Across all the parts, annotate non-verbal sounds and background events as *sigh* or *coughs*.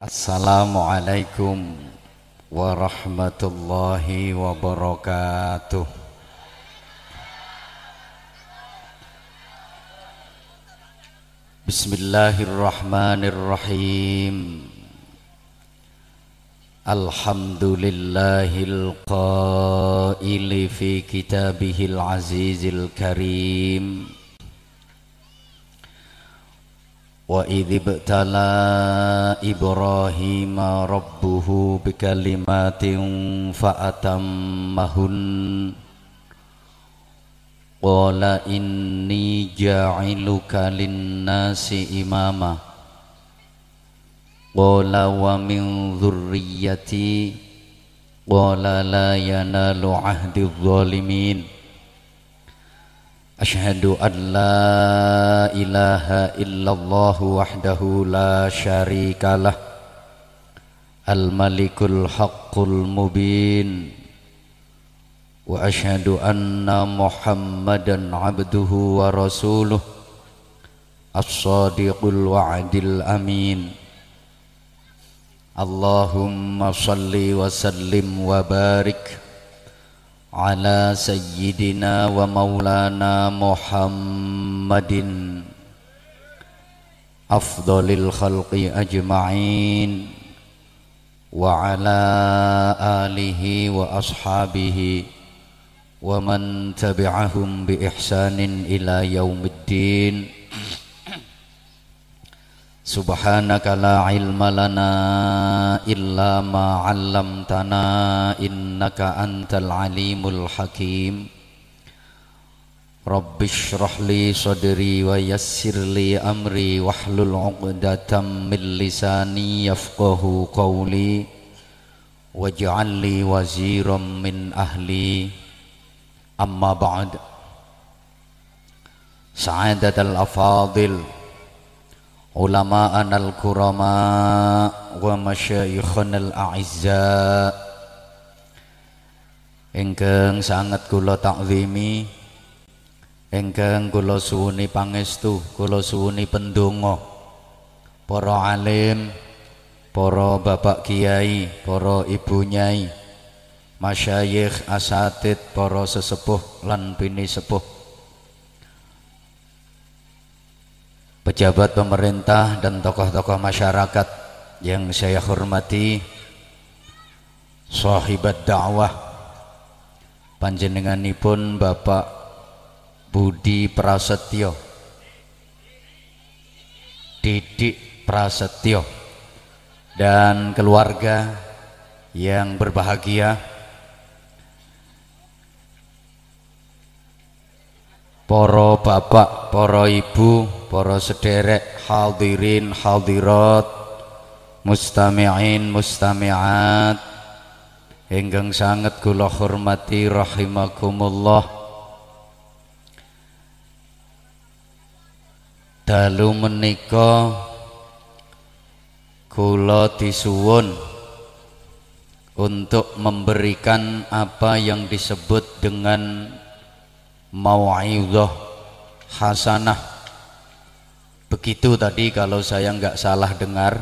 Assalamualaikum warahmatullahi wabarakatuh. Bismillahirrahmanirrahim. Alhamdulillahil qaili fi kitabihil azizil karim وإذ ابتلى إبراهيم ربه بكلمات فأتمهن قال إني جاعلك للناس إماما قال ومن ذريتي قال لا ينال عهد الظالمين أشهد أن لا إله إلا الله وحده لا شريك له الملك الحق المبين وأشهد أن محمدا عبده ورسوله الصادق الوعد الأمين. اللهم صل وسلم وبارك على سيدنا ومولانا محمد. أفضل الخلق أجمعين وعلى آله وأصحابه ومن تبعهم بإحسان إلى يوم الدين. Subhanaka la ilma lana illa ma 'allamtana innaka antal alimul hakim Rabbi shrah li sadri wa yassir li amri wahlul 'uqdatam min lisani yafqahu qawli waj'al li waziran min ahli amma ba'd Sa'adatul afadil علماءنا الكرماء ومشايخنا الأعزاء ingkang sangat kula takzimi ingkang kula suwuni pangestu kula suwuni pendonga para alim para bapak kiai para ibu nyai masyayikh asatid para sesepuh lan bini sepuh Pejabat pemerintah dan tokoh-tokoh masyarakat yang saya hormati sahibat dakwah panjenenganipun Bapak Budi Prasetyo Didik Prasetyo dan keluarga yang berbahagia Poro bapak, poro ibu, poro sederek, hadirin, hadirat, mustami'in, mustami'at, ingkang sangat kula hormati rahimakumullah. Dalu menika kula disuwun untuk memberikan apa yang disebut dengan mau'idhah hasanah. Begitu tadi kalau saya nggak salah dengar.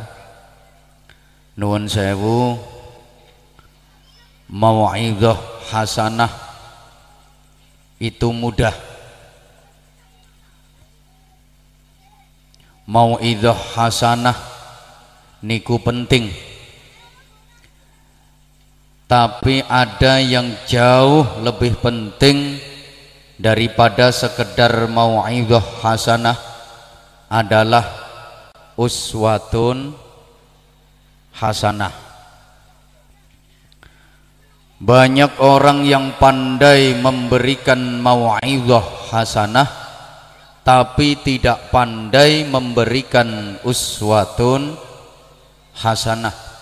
Nuwun sewu. Mau'idhah hasanah. Itu mudah. Mau'idhah hasanah. Niku penting. Tapi ada yang jauh lebih penting daripada sekedar mau'idhah hasanah adalah uswatun hasanah. Banyak orang yang pandai memberikan mau'idhah hasanah tapi tidak pandai memberikan uswatun hasanah.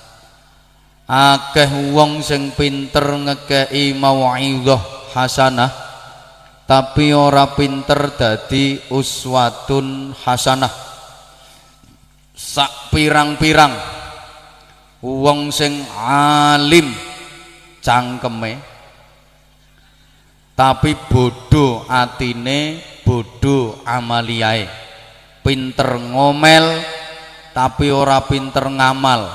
Akeh wong sing pinter ngekei mau'idhah hasanah tapi ora pinter dadi uswatun hasanah. Sak pirang-pirang wong sing alim cangkeme. Tapi bodoh atine bodoh amaliae pinter ngomel tapi ora pinter ngamal.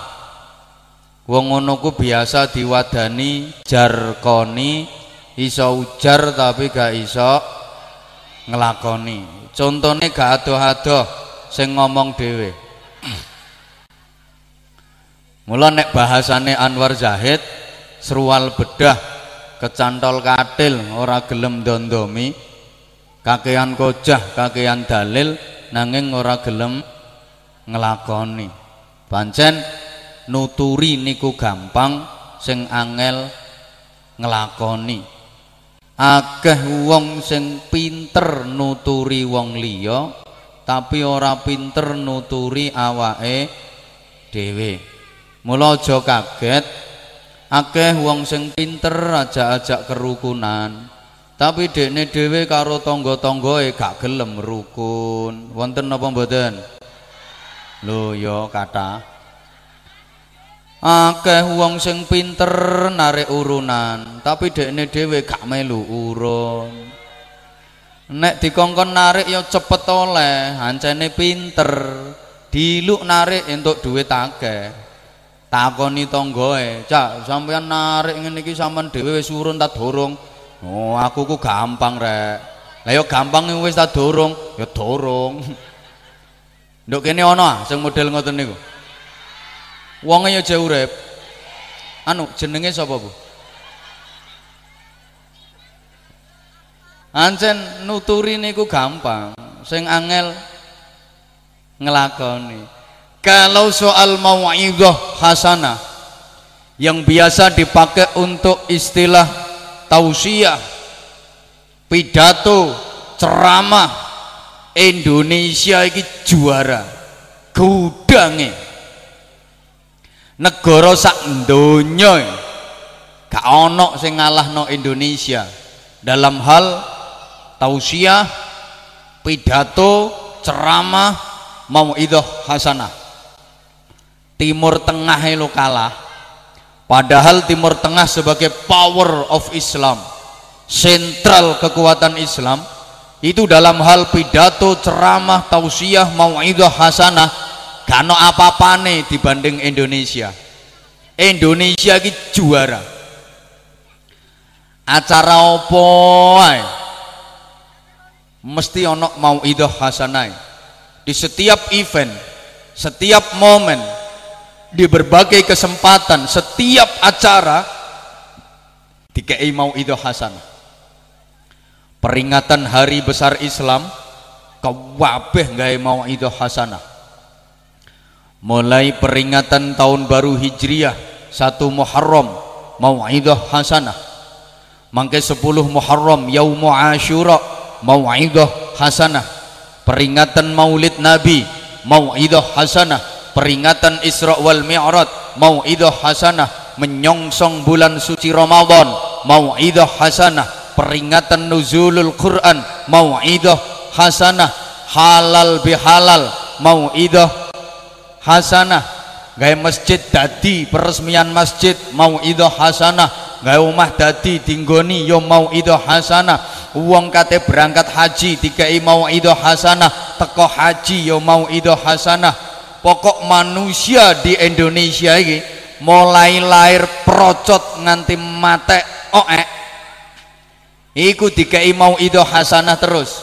Wong ngono ku biasa diwadani jarkoni iso ujar tapi gak iso ngelakoni. Contohnya gak adoh-adoh sing ngomong dhewe. *clears throat* Mula nek bahasane Anwar Zahid serual bedah kecantol katil ora gelem dondomi kakean kojah kakean dalil nanging ora gelem ngelakoni. Pancen nuturi niku gampang sing angel ngelakoni akeh wong sing pinter nuturi wong liya tapi ora pinter nuturi awake dhewe Mula aja kaget akeh wong sing pinter ajak-ajak kerukunan. Tapi dekne dhewe karo tangga-tanggae gak gelem rukun. Wonten napa mboten? Lho ya kata. Akeh wong sing pinter narik urunan, tapi dekne dhewe gak melu urun. Nek dikongkon narik ya cepet oleh, ancene pinter. Diluk narik entuk duit akeh. Takoni tanggae cak sampean narik ngene iki sampean dhewe wis urun tak dorong. Oh aku ku gampang rek. Lah ya gampang wis tak dorong. Ya dorong. *laughs* Nduk kene ana sing model ngoten niku wonge ya jauh urip anu jenenge sapa Bu Ancen nuturi niku gampang sing angel ngelakoni kalau soal mau'idhah hasanah yang biasa dipakai untuk istilah tausiah, pidato, ceramah Indonesia ini juara. Gudange. Negara sak donya gak ono sing ngalahno Indonesia dalam hal tausiah, pidato, ceramah, mau'idhah hasanah. Timur Tengah itu kalah padahal Timur Tengah sebagai power of Islam sentral kekuatan Islam itu dalam hal pidato ceramah tausiah mau'idah hasanah kano apa nih dibanding Indonesia? Indonesia ini juara. Acara apa mesti ono mau'idah hasanah. Di setiap event setiap momen di berbagai kesempatan setiap acara dikei mau itu hasan peringatan hari besar Islam kawabeh nggak mau itu hasanah mulai peringatan tahun baru Hijriah satu Muharram mau itu hasanah. Mangke 10 Muharram Yaumu Ashura itu hasanah. Peringatan Maulid Nabi mau itu hasanah. Peringatan Isra wal Mi'raj mau'idah hasanah. Menyongsong bulan suci Ramadan mau'idah hasanah. Peringatan nuzulul Quran mau'idah hasanah. Halal bihalal mau'idah hasanah. Gaya masjid dadi peresmian masjid mau'idah hasanah. Gaya omah dadi tinggoni yo mau'idah hasanah. Uang kate berangkat haji dikai mau'idah hasanah. Teko haji yo mau'idah hasanah. Pokok manusia di Indonesia ini mulai lahir procot nganti mate oek. Iku dikai mau itu hasanah terus.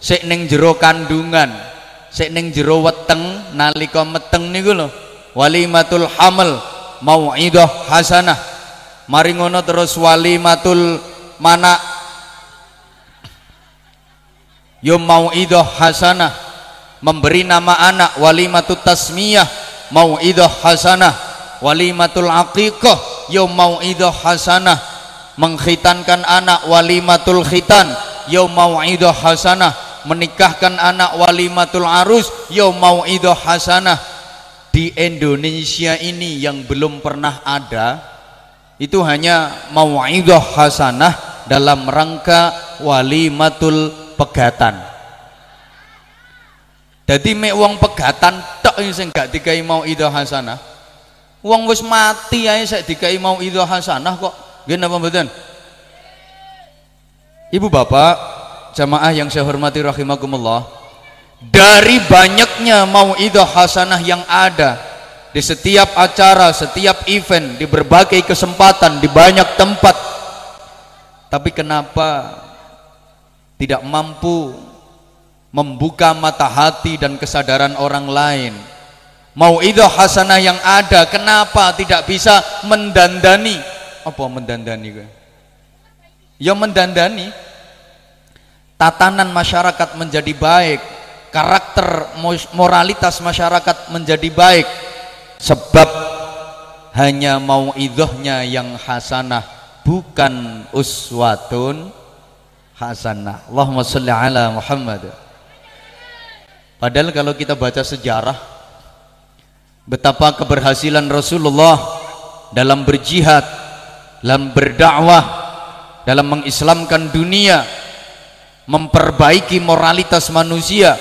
Sik ning jero kandungan sik ning jero weteng nalika meteng niku lho. Walimatul hamil mau itu hasanah. Mari ngono terus walimatul mana. Yo mau itu hasanah. Memberi nama anak walimatul tasmiyah mau'idah hasanah. Walimatul aqiqah. Yaum mau'idah hasanah. Mengkhitankan anak walimatul khitan. Yaum mau'idah hasanah menikahkan anak walimatul arus yaum mau'idah hasanah di Indonesia ini yang belum pernah ada itu hanya mau'idah hasanah dalam rangka walimatul pegatan jadi mek pegatan tok sing gak dikai mau itu hasanah. Wong wis mati ae sik dikai mau itu hasanah kok. Napa mboten? Ibu bapak, jamaah yang saya hormati rahimakumullah. dari banyaknya mau itu hasanah yang ada di setiap acara, setiap event, di berbagai kesempatan, di banyak tempat. Tapi kenapa tidak mampu membuka mata hati dan kesadaran orang lain? Mau itu hasanah yang ada, kenapa tidak bisa mendandani? Apa mendandani? Ya mendandani tatanan masyarakat menjadi baik, karakter moralitas masyarakat menjadi baik. Sebab hanya mau idhohnya yang hasanah bukan uswatun hasanah. Allahumma salli ala Muhammad. Padahal kalau kita baca sejarah betapa keberhasilan Rasulullah dalam berjihad dalam berdakwah dalam mengislamkan dunia memperbaiki moralitas manusia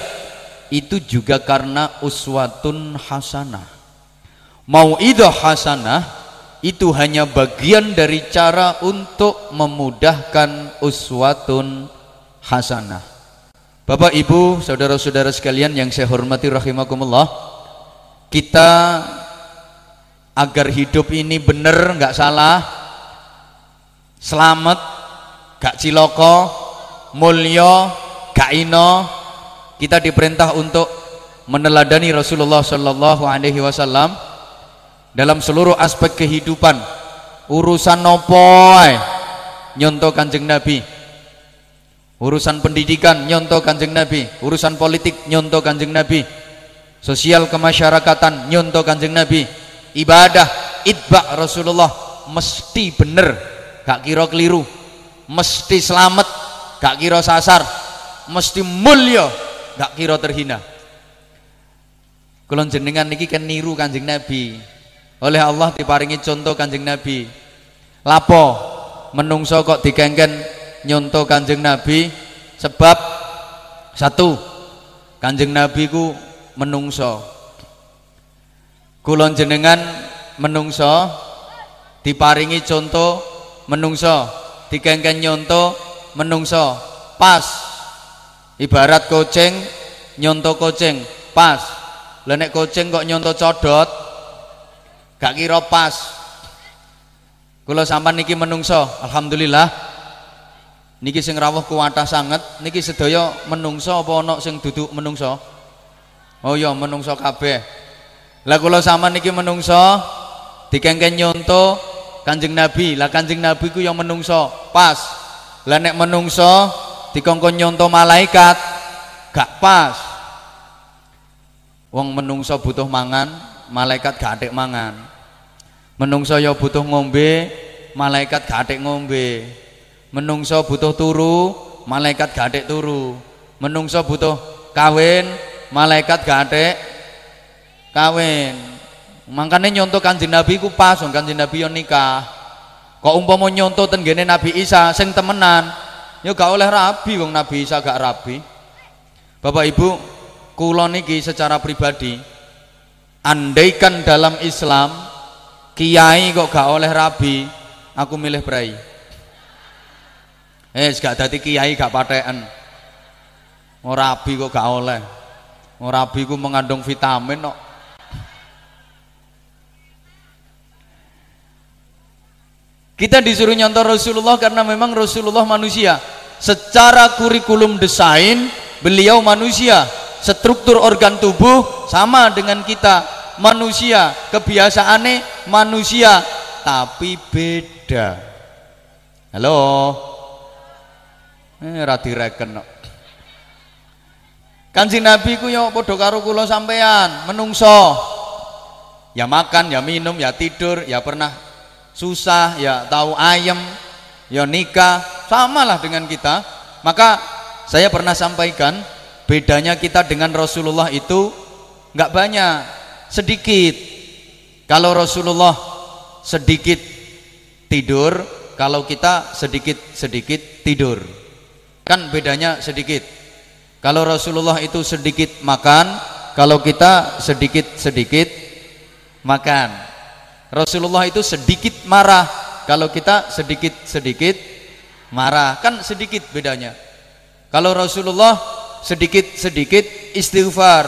itu juga karena uswatun hasanah. Mau itu hasanah itu hanya bagian dari cara untuk memudahkan uswatun hasanah. Bapak Ibu saudara-saudara sekalian yang saya hormati rahimakumullah kita agar hidup ini benar nggak salah selamat gak ciloko mulio gak ino kita diperintah untuk meneladani Rasulullah Shallallahu Alaihi Wasallam dalam seluruh aspek kehidupan. Urusan nopoy nyontoh kanjeng Nabi. Urusan pendidikan nyontoh kanjeng Nabi. Urusan politik nyontoh kanjeng Nabi. Sosial kemasyarakatan nyontoh kanjeng Nabi. Ibadah itba Rasulullah mesti bener. Gak kira keliru. Mesti selamat gak kira sasar mesti mulia gak kira terhina. Kulon jenengan niki kan niru kanjeng Nabi. Oleh Allah diparingi contoh kanjeng Nabi. Lapo? Menungso kok dikengken nyontoh kanjeng Nabi? Sebab satu kanjeng Nabi ku menungso. Kulon jenengan menungso diparingi contoh menungso dikengken nyonto menungso pas. Ibarat kucing nyonto kucing pas. Lenek kucing kok nyonto codot gak kira pas. Kula sampan niki menungso alhamdulillah. Niki sing rawuh kuwatah sanget niki sedaya menungso apa ana sing duduk menungso? Oh iya menungso kabeh. Lah kula sampan niki menungso dikengken nyonto Kanjeng Nabi. Lah Kanjeng Nabi ku yang menungso pas lah nek menungso dikongkon nyonto malaikat gak pas. Wong menungso butuh mangan malaikat gak adek mangan. Menungso ya butuh ngombe malaikat gak adek ngombe. Menungso butuh turu malaikat gak adek turu. Menungso butuh kawin malaikat gak adek kawin. Makanya nyontoh kanjeng Nabi ku pas, kanjeng Nabi yang nikah. Kok umpama nyontoh tenggene Nabi Isa sing temenan, ya gak oleh rabi wong Nabi Isa gak rabi. Bapak Ibu, kula niki secara pribadi andaikan dalam Islam kiai kok gak oleh rabi, aku milih prai. Eh, gak dadi kiai gak patekan. Mau rabi kok gak oleh. Mau rabi ku mengandung vitamin kok. Kita disuruh nyontoh Rasulullah karena memang Rasulullah manusia. Secara kurikulum desain, beliau manusia. Struktur organ tubuh sama dengan kita. Manusia, kebiasaannya manusia, tapi beda. Halo. Eh radi reken no. Kanjeng Nabi ku ya padha karo kula menungso. Ya makan, ya minum, ya tidur, ya pernah susah ya tahu ayam ya nikah. Samalah dengan kita. Maka saya pernah sampaikan bedanya kita dengan Rasulullah itu nggak banyak sedikit. Kalau Rasulullah sedikit tidur kalau kita sedikit-sedikit tidur. Kan bedanya sedikit. Kalau Rasulullah itu sedikit makan kalau kita sedikit-sedikit makan Rasulullah itu sedikit marah. Kalau kita sedikit-sedikit marah. Kan sedikit bedanya. Kalau Rasulullah sedikit-sedikit istighfar.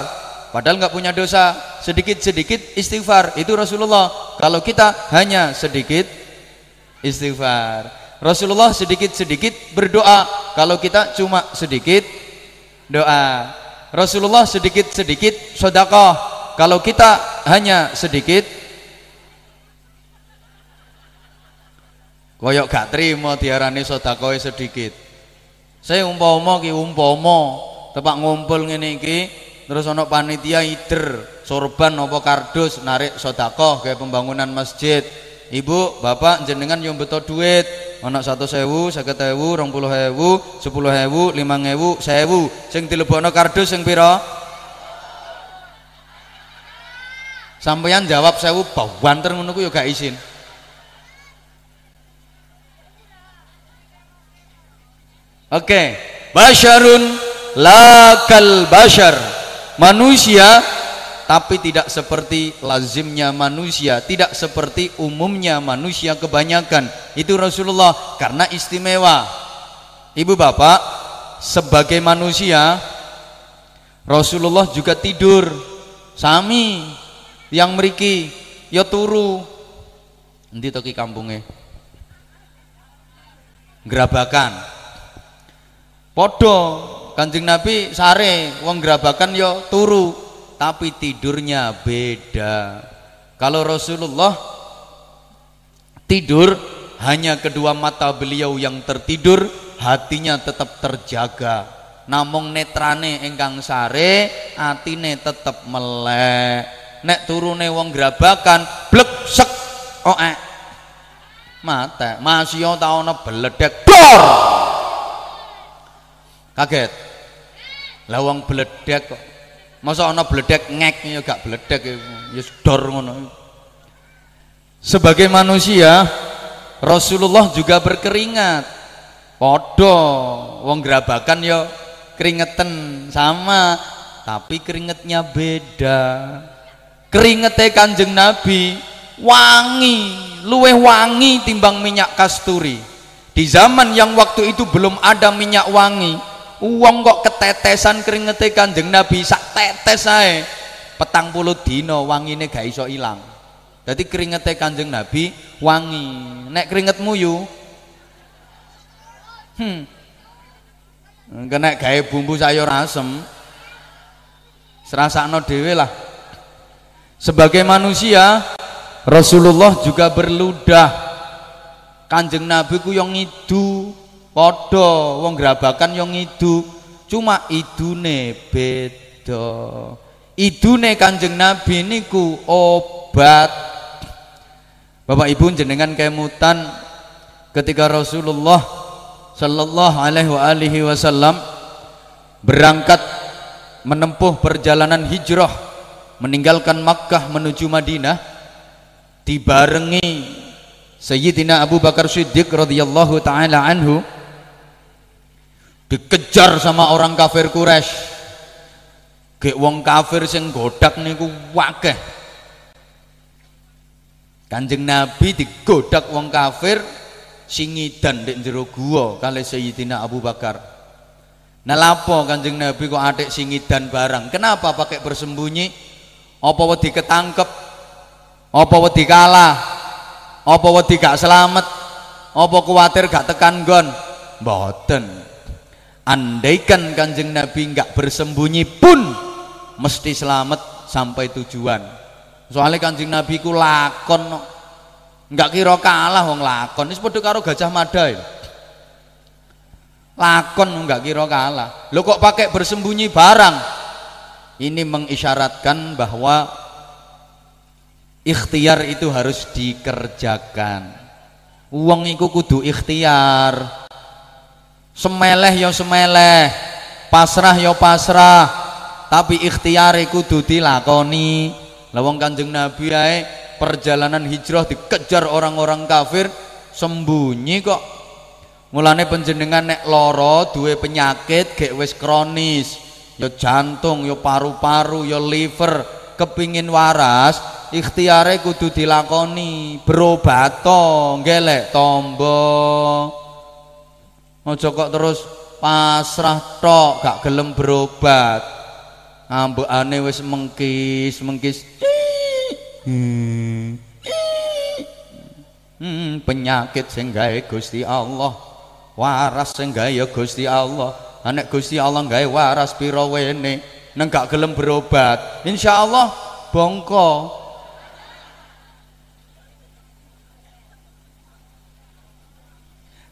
Padahal nggak punya dosa. Sedikit-sedikit istighfar. Itu Rasulullah. Kalau kita hanya sedikit istighfar. Rasulullah sedikit-sedikit berdoa. Kalau kita cuma sedikit doa. Rasulullah sedikit-sedikit sodakoh kalau kita hanya sedikit koyok gak terima diarani sodakoh sedikit. Saya umpama ki umpama tepak ngumpul ngene iki terus ana panitia ider sorban apa kardus narik sodakoh kayak pembangunan masjid. Ibu bapak jenengan yang betul duit. Anak satu sewu seket sewu rong puluh sewu sepuluh sewu lima sewu sewu. Sing dilebokno kardus sing piro sampeyan jawab sewu bawanter ngono ku ya gak izin Oke, okay. basyarun lakal basyar. Manusia tapi tidak seperti lazimnya manusia, tidak seperti umumnya manusia kebanyakan. Itu Rasulullah karena istimewa. Ibu bapak, sebagai manusia Rasulullah juga tidur. Sami yang meriki ya turu. Nanti toki kampungnya. Gerabakan Podo Kanjeng Nabi sare wong gerabakan yo turu tapi tidurnya beda. Kalau Rasulullah tidur hanya kedua mata beliau yang tertidur, hatinya tetap terjaga. Namung netrane engkang sare, atine tetap melek. Nek turune wong gerabakan, blek sek oek. Mate, masih tau ana beledek. Kaget. Lawang beledek kok. Masa ana beledek ngek ya gak beledek ya, ya dor ngono. Sebagai manusia, Rasulullah juga berkeringat. Podo wong gerabakan ya keringetan sama, tapi keringetnya beda. Keringetnya Kanjeng Nabi wangi, luweh wangi timbang minyak kasturi. Di zaman yang waktu itu belum ada minyak wangi, Uang kok ketetesan keringete Kanjeng Nabi sak tetes ae. Petang puluh dino wangine gak iso ilang. Jadi keringete Kanjeng Nabi wangi. Nek keringetmu yu Hmm. Kena gawe bumbu sayur asem. Serasakno dhewe lah. Sebagai manusia, Rasulullah juga berludah. Kanjeng Nabi ku yang ngidu Padha wong grabakan yang idu, cuma idune beda. Idune Kanjeng Nabi niku obat. Bapak Ibu jenengan kemutan ketika Rasulullah sallallahu alaihi wasallam berangkat menempuh perjalanan hijrah meninggalkan Makkah menuju Madinah dibarengi Sayyidina Abu Bakar Siddiq radhiyallahu taala anhu dikejar sama orang kafir Quraisy gek wong kafir sing godak niku wakeh Kanjeng Nabi digodak wong kafir singidan ndek jero gua kali Sayyidina Abu Bakar. Nah lapo Kanjeng Nabi kok atik singidan barang? Kenapa pakai bersembunyi? Apa wedi ketangkep? Apa wedi kalah? Apa wedi gak selamat? Apa kuatir gak tekan gon? Mboten andaikan kanjeng Nabi nggak bersembunyi pun mesti selamat sampai tujuan. Soalnya kanjeng Nabi ku lakon nggak kira kalah wong lakon. Ini seperti karo gajah mada ya. lakon nggak kira kalah. Lo kok pakai bersembunyi barang? Ini mengisyaratkan bahwa ikhtiar itu harus dikerjakan. Uang itu kudu ikhtiar semeleh ya semeleh pasrah ya pasrah tapi ikhtiar kudu dilakoni lawang kanjeng nabi ae perjalanan hijrah dikejar orang-orang kafir sembunyi kok. Mulane penjenengan nek loro duwe penyakit gek wis kronis ya jantung ya paru-paru ya liver kepingin waras ikhtiare kudu dilakoni. Berobat to gelek tombo Ojo kok terus pasrah tok gak gelem berobat. Ambekane wis mengkis mengkis. Hmm. Hmm, penyakit sing gawe Gusti Allah. Waras sing gawe ya Gusti Allah. Anek Gusti Allah gawe waras pira wene? Neng gak gelem berobat. Insyaallah bongko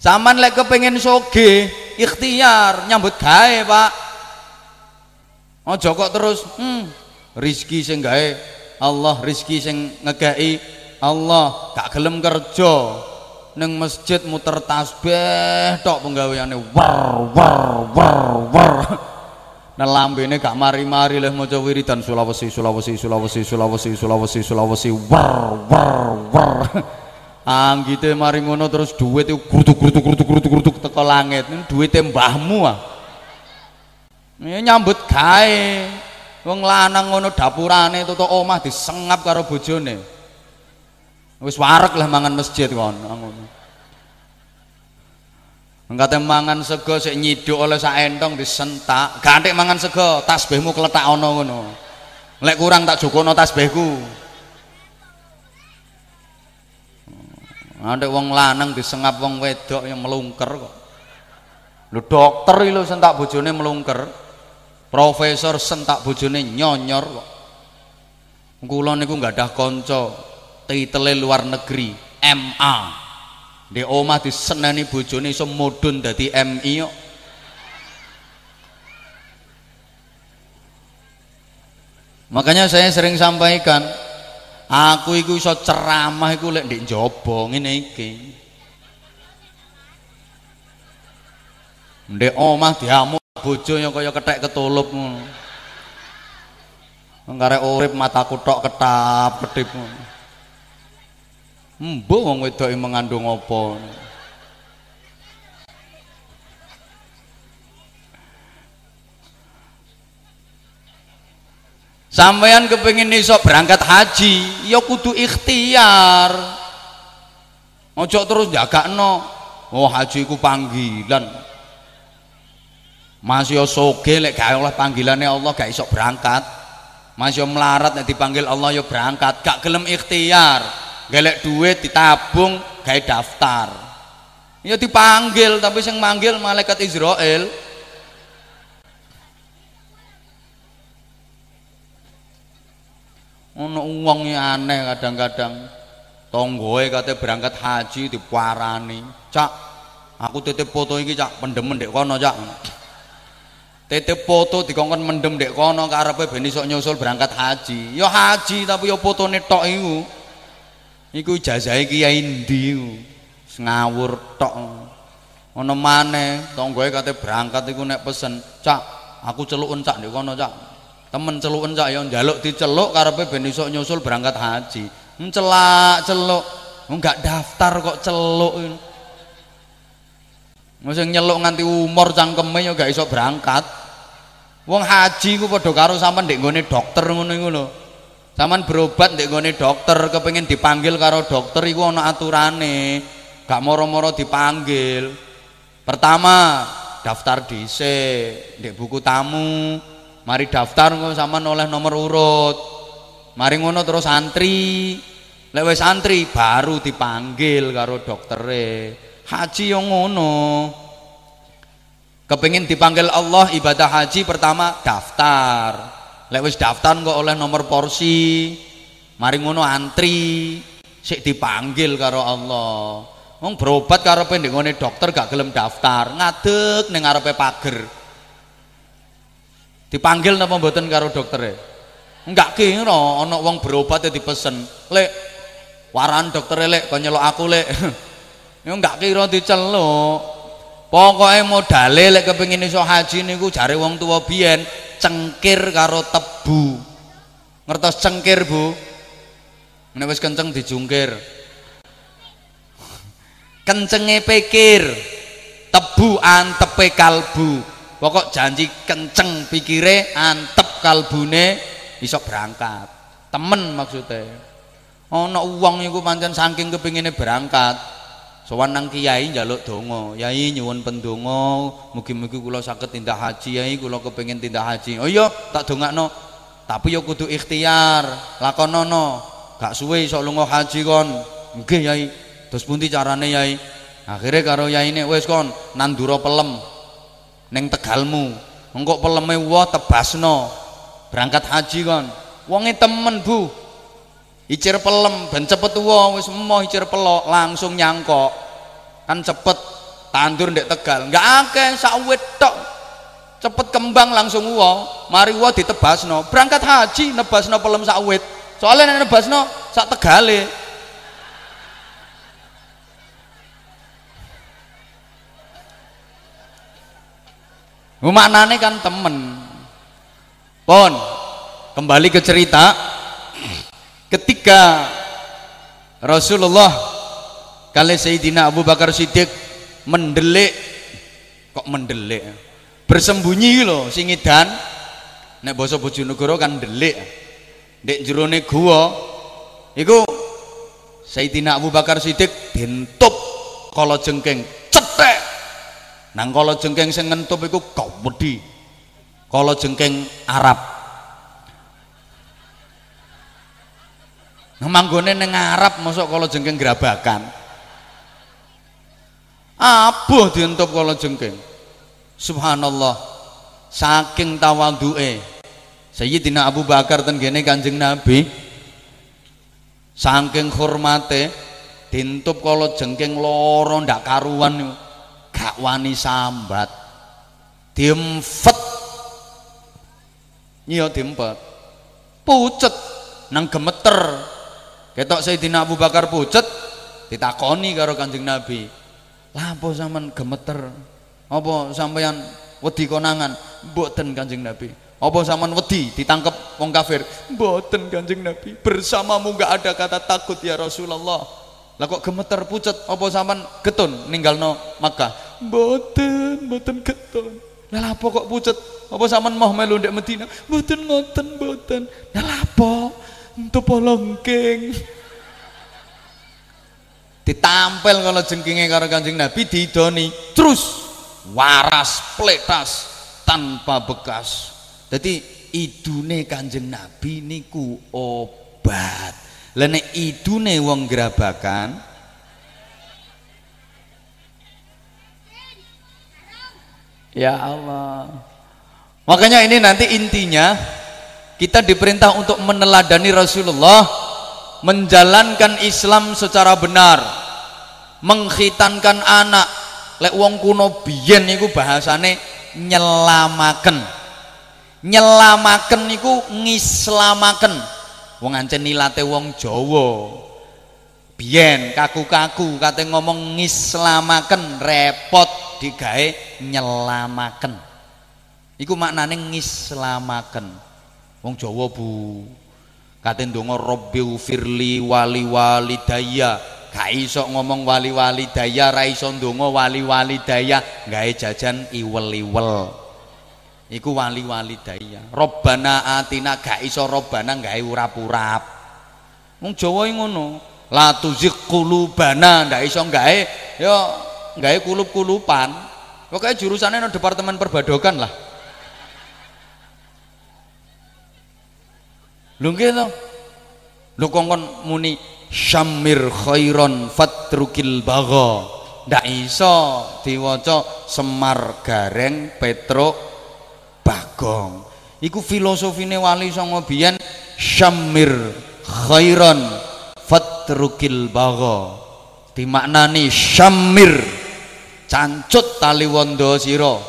Saman lek kepengin soge, ikhtiar nyambut gawe, Pak. Aja kok terus hmm, rizki sing gawe Allah, rizki sing ngegei Allah, gak gelem kerja. Neng masjid muter tasbih tok penggaweane war war war war. *laughs* Nah gak mari-mari leh maca wiridan Sulawesi Sulawesi Sulawesi Sulawesi Sulawesi Sulawesi war war war. *laughs* anggite mari ngono terus duit itu grutuk grutuk grutuk grutuk grutuk teko langit. Ini duitnya mbahmu ah. Ini nyambut gawe. Wong lanang ngono dapurane toto omah disengap karo bojone. Wis warek lah mangan masjid kon ngono. Engkate mangan sego sik nyiduk oleh sak entong disentak, gantik mangan sego, tasbihmu kletak ana ngono. Lek kurang tak jokono tasbihku. Ada wong lanang disengap wong wedok yang melungker kok. Lu dokter itu sentak bojone melungker. Profesor sentak bojone nyonyor kok. Kula niku nggak ada konco titele luar negeri MA. Di omah diseneni bojone iso mudhun dadi MI kok. Makanya saya sering sampaikan, aku iku iso ceramah iku lek ndek njaba ngene iki. Ndek omah diamuk bojo yang kaya kethek ketulup ngono. Engkare urip mataku tok ketap kedip ngono. Embo wong wedoke mengandung apa sampean kepengin iso berangkat haji ya kudu ikhtiar. Ojo terus jagakno oh haji ku panggilan. Masih soge lek gak oleh panggilannya Allah gak iso berangkat. Masih melarat nek dipanggil Allah ya berangkat. Gak gelem ikhtiar. Gelek duit ditabung gak daftar. Ya dipanggil tapi yang manggil malaikat Israel ono uang aneh kadang-kadang. Tonggoe kate berangkat haji diparani cak aku titip foto iki cak. Pendem dek kono cak. Titip foto dikongkon mendem dek kono karepe ben iso nyusul berangkat haji. Ya haji tapi ya fotone tok iku. Iku jazahe kiai ndi ngawur tok. Ono maneh tonggoe kate berangkat iku nek pesen. Cak aku celukun cak ndek kono cak temen celuken cak ya njaluk diceluk karepe ben iso nyusul berangkat haji mencelak celuk enggak daftar kok celuk Mesti nyeluk nganti umur cangkeme ya gak iso berangkat. Wong haji ku padha karo sampean ndek nggone dokter ngono iku lho. Sampean berobat ndek nggone dokter kepengin dipanggil karo dokter iku ana aturane. Gak moro-moro dipanggil. Pertama, daftar dhisik ndek buku tamu mari daftar ngono sama oleh nomor urut. Mari ngono terus antri lek wis antri baru dipanggil karo doktere. Haji yang ngono. Kepingin dipanggil Allah ibadah haji pertama daftar. Lek wis daftar kok oleh nomor porsi mari ngono antri. Sik dipanggil karo Allah. Wong berobat karo pendek dokter gak gelem daftar. Ngadeg ning ngarepe pager dipanggil napa mboten karo doktere? Enggak kira ana wong berobat dipesen. Lek waran dokter lek kok nyelok aku lek. *laughs* Ya enggak kira diceluk. Pokoknya modale lek kepengin iso haji niku jare wong tua biyen cengkir karo tebu. Ngertos cengkir Bu? Nek wis kenceng dijungkir. *laughs* Kencenge pikir. Tebu antepe kalbu pokok janji kenceng pikire antep kalbune iso berangkat. Temen maksudnya. Ono uang itu pancen saking kepinginnya berangkat. Sowan nang kiai njaluk donga. Yai nyuwun pendonga mugi-mugi kula saged tindak haji. Yai kula kepengin tindak haji. Oh iya tak dongakno. Tapi ya kudu ikhtiar lakonono. Gak suwe iso lunga haji kon. Nggih yai. Terus pundi carane yai? Akhirnya karo yai ini wes kon. Nandura pelem neng tegalmu. Engkau peleme wah tebasno. Berangkat haji kon. Wonge temen bu. Icir pelem ben cepet wong wis emoh icir pelok langsung nyangkok. Kan cepet tandur ndek tegal. Nggak akeh sak tok. Cepet kembang langsung wong mari wong ditebasno. Berangkat haji nebasno pelem sak wit. Soalnya nebasno sak tegale maknane kan temen. Pon kembali ke cerita. Ketika Rasulullah kali Sayyidina Abu Bakar Siddiq mendelik. Kok mendelik? Bersembunyi loh singidan nek basa Bojonegoro kan delik. Ndek jerone gua iku Sayyidina Abu Bakar Siddiq dintup kala jengking cetek nang kala jengking sing ngentup iku wedi. Kala jengking Arab. Manggone ning ngarep mosok kala jengking grabakan. Abuh dientup kala jengking. Subhanallah. Saking tawadhuke Sayyidina Abu Bakar ten kene Kanjeng Nabi saking hormate dintup kala jengking loro ndak karuan gak wani sambat diempet iya diempet pucet nang gemeter Ketok Sayyidina Abu Bakar pucet ditakoni karo Kanjeng Nabi. Lah apa sampean gemeter? Apa sampean wedi konangan? Mboten Kanjeng Nabi. Apa sampean wedi ditangkep wong kafir? Mboten Kanjeng Nabi. Bersamamu enggak ada kata takut ya Rasulullah. Lah kok gemeter pucet? Apa sampean getun ninggalno Makkah? Mboten, mboten getun. Lah apa kok pucet? Apa sampean mau melu ndek Madinah? Mboten ngoten, mboten. Lah apa? untuk polongking ditampil kalau jengkingnya karo kanjeng Nabi didoni terus waras pletas tanpa bekas jadi idune kanjeng Nabi niku obat lene idune wong gerabakan ya Allah. Makanya ini nanti intinya kita diperintah untuk meneladani Rasulullah menjalankan Islam secara benar mengkhitankan anak. Lek wong kuno biyen niku bahasane nyelamaken. Nyelamaken niku ngislamaken wong ancen nilate wong Jawa. Biyen kaku-kaku kate ngomong ngislamaken repot digawe nyelamaken. Iku maknane ngislamaken. Wong Jawa Bu. Katen donga Rabbi firli wali wali daya gak iso ngomong wali wali daya ra iso ndonga wali wali daya gawe jajan iwel-iwel iku wali wali daya. Robbana atina gak iso robbana gawe urap-urap. Wong Jawa ngono la tuzik kulubana ndak iso gawe yo gawe kulup-kulupan pokoknya jurusannya no departemen perbadokan lah. Lho nggih to? Kongkon muni syamir khairon fatrukil bagha ndak iso diwaca semar gareng petruk bagong. Iku filosofine wali songo biyen syamir khairon fatrukil bagha. Dimaknani syamir cancut tali wondo sira.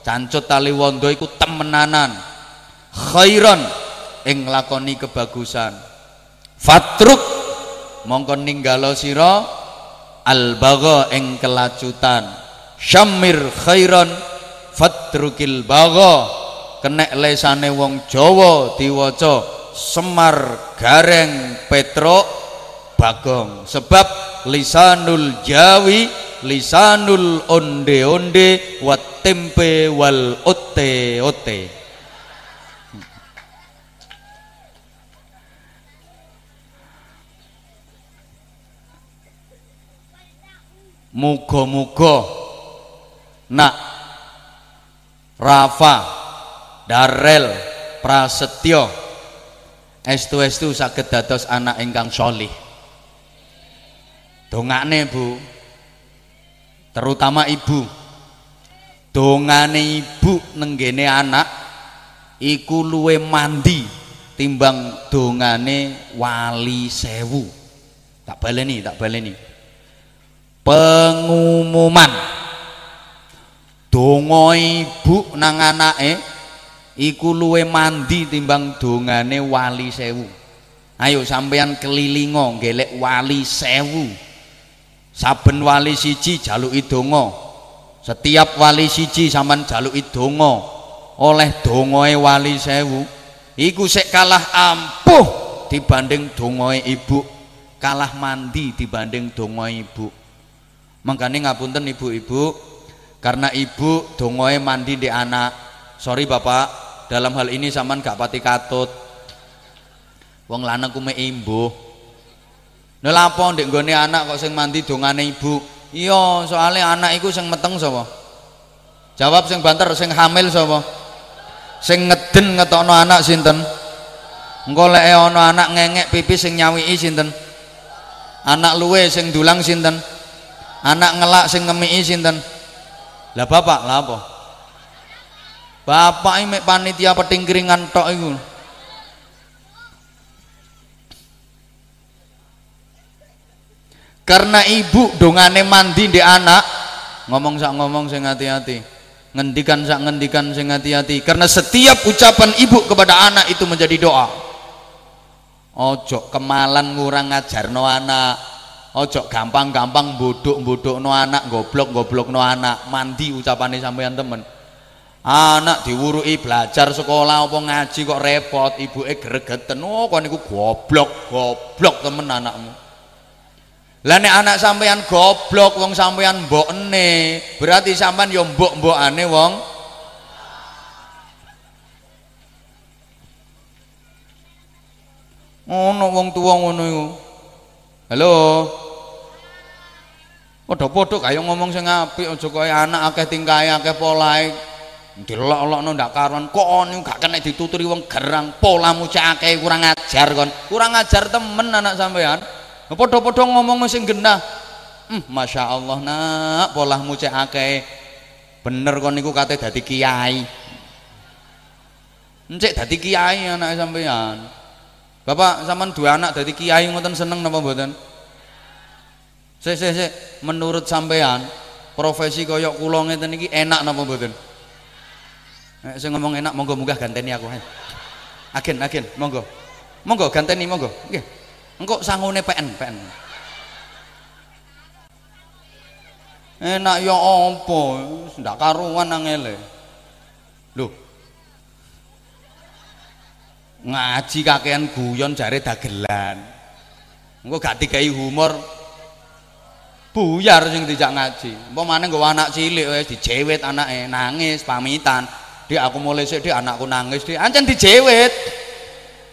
Cancut tali wondo iku temenanan. Khairon ing lakoni kebagusan. Fatruk mongko ninggalo sira. Al bagha ing kelacutan. Syamir khairan fatrukil bagha kenek lesane wong Jawa diwaca Semar Gareng Petro Bagong. Sebab lisanul Jawi lisanul onde-onde wat tempe wal ote-ote. Muga-muga nak Rafa Darel Prasetyo. Estu-estu saged dados anak ingkang solih. Dongane Bu. Terutama ibu. Dongane ibu nenggene anak iku luwe mandi timbang dongane wali sewu. Tak baleni tak baleni. Pengumuman. Donga ibu nang anake iku luwe mandi timbang dongane wali sewu. Ayo sampeyan kelilingo gelek wali sewu. Saben wali siji jaluki donga. Setiap wali siji sampean jaluki donga. Oleh dongae wali sewu. Iku sik kalah ampuh dibanding dongae ibu. Kalah mandi dibanding dongae ibu. Makanya ngapunten ibu-ibu. Karena ibu dongae mandi di anak. Sorry bapak dalam hal ini sampean gak pati katut wong lanang kume imbuh Lha ndek anak kok sing mandi dongane ibu? Iya, soalnya anak iku sing meteng sapa? Jawab sing banter, sing hamil sapa? Sing ngeden ngetokno anak sinten? Engko lek ana anak ngengek pipi sing nyawiki sinten? Anak luwe sing dulang sinten? Anak ngelak sing ngemiki sinten? Lah bapak, lah apa? Bapak mek panitia petingkringan tok iku. karena ibu dongane mandi di anak ngomong sak ngomong sing hati-hati. Ngendikan sak ngendikan sing hati-hati. Karena setiap ucapan ibu kepada anak itu menjadi doa. Ojo kemalan ngurang ngajar no anak. Ojo gampang-gampang bodok-bodok no anak goblok-goblok no anak. Mandi ucapannya sampean temen anak diwurui belajar sekolah apa ngaji kok repot ibu eh gregeten oh kok niku goblok goblok temen anakmu lah nek anak sampean goblok wong sampean mbokne, berarti sampean yo mbok-mbokane wong ono wong tuwa ngono iku. Halo. Padha-padha kaya ngomong sing apik aja kaya anak akeh tingkahe akeh polahe. Dilok-lokno ndak karuan kok niku gak kena dituturi wong gerang polamu cek kurang ajar kon. Kurang ajar temen anak sampean. Podo-podo ngomong sing genah. Hmm, Masya Allah nak polahmu cek. Bener kon niku kate dadi kiai. Cek dadi kiai anak sampean. Bapak sampean dua anak dadi kiai ngoten seneng napa mboten? Sik sik sik, menurut sampean profesi koyok kula ngeten iki enak napa mboten? Nek sing ngomong enak monggo munggah ganteni aku. Agen agen monggo. Monggo ganteni monggo. Nggih. Engkau sangune PN PN enak ya apa? Ndak karuan angele lho. Ngaji kakean guyon jare dagelan. Engko gak dikai humor. Buyar sing dijak ngaji. Umpamane nggo anak cilik wis dijewet anake nangis pamitan Dik aku mulai sik Dik anakku nangis Dik ancen dijewet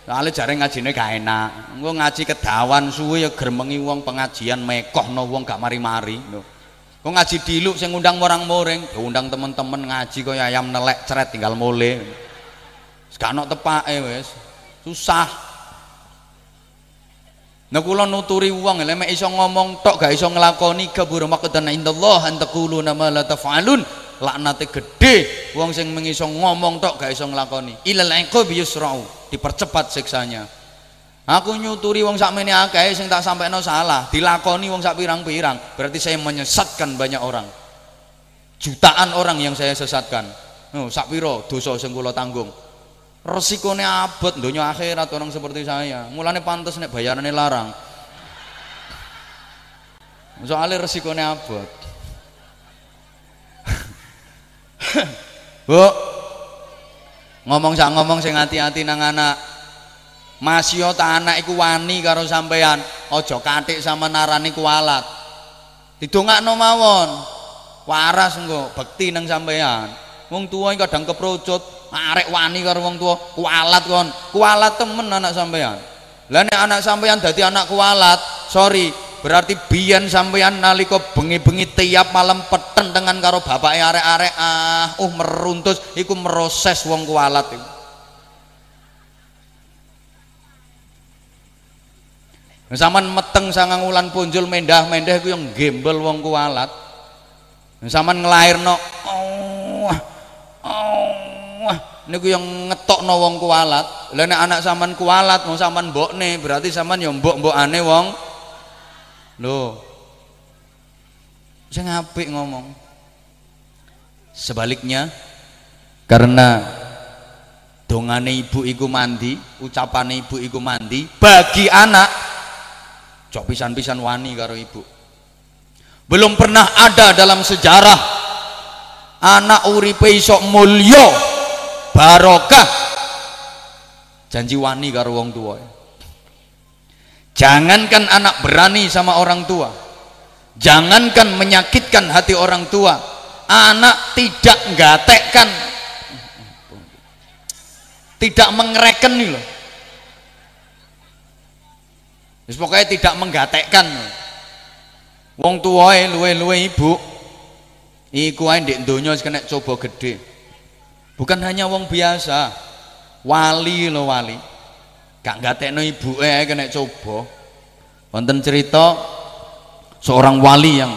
Soale jare ngajine gak enak. Engko ngaji kedawan suwe ya gremengi wong pengajian mekohno wong gak mari-mari. Kok ngaji diluk sing ngundang orang moring, diundang temen-temen ngaji kaya ayam nelek ceret tinggal mule. Wis gak ono tepake wis. Susah. Nah kula nuturi wong lek iso ngomong tok gak iso nglakoni kabur maqtan indallah an taqulu ma la taf'alun laknate gede wong sing mengiso ngomong tok gak iso nglakoni. Ilal iqab yusra'u dipercepat siksanya. Aku nyuturi wong sakmene akeh sing tak sampaikan salah dilakoni wong sak pirang-pirang berarti saya menyesatkan banyak orang. Jutaan orang yang saya sesatkan. Oh, sak piro dosa sing kula tanggung. Resikone abot donya akhirat orang seperti saya. Mulane pantas nek bayarane larang. Soalnya resikone abot *laughs* Bu. Ngomong sak ngomong sing hati-hati nang anak. Masya ta anak iku wani karo sampean, aja katik sama narani kualat. Didongakno mawon. Waras engko bekti nang sampean. Wong tua kadang keprojot, arek wani karo wong tua, kualat kon. Kualat temen anak sampean. Lah nek anak sampean dadi anak kualat, sorry, berarti biyen sampeyan nalika bengi-bengi tiap malam peten dengan karo bapake arek-arek ah uh meruntus iku meroses wong kualat iku Saman meteng sangang ulan punjul mendah-mendah iku yang gembel wong kualat. Saman nglairno oh, oh, niku yang ngetokno wong kualat. Lah nek anak saman kualat mau saman mbokne berarti saman ya mbok-mbokane wong Loh. Sing apik ngomong. Sebaliknya karena dongane ibu iku mandi, ucapane ibu iku mandi, bagi anak cok pisan-pisan wani karo ibu. Belum pernah ada dalam sejarah anak uripe iso mulya barokah janji wani karo wong tua Jangankan anak berani sama orang tua. Jangankan menyakitkan hati orang tua. Anak tidak nggatekkan. Tidak mengereken nih loh. Terus pokoknya tidak menggatekkan. Wong tua luwe-luwe ibu. Iku ae ndek donya kena coba gede. Bukan hanya wong biasa. Wali lo wali gak gatekno ibu eh kena coba. Wonten cerita seorang wali yang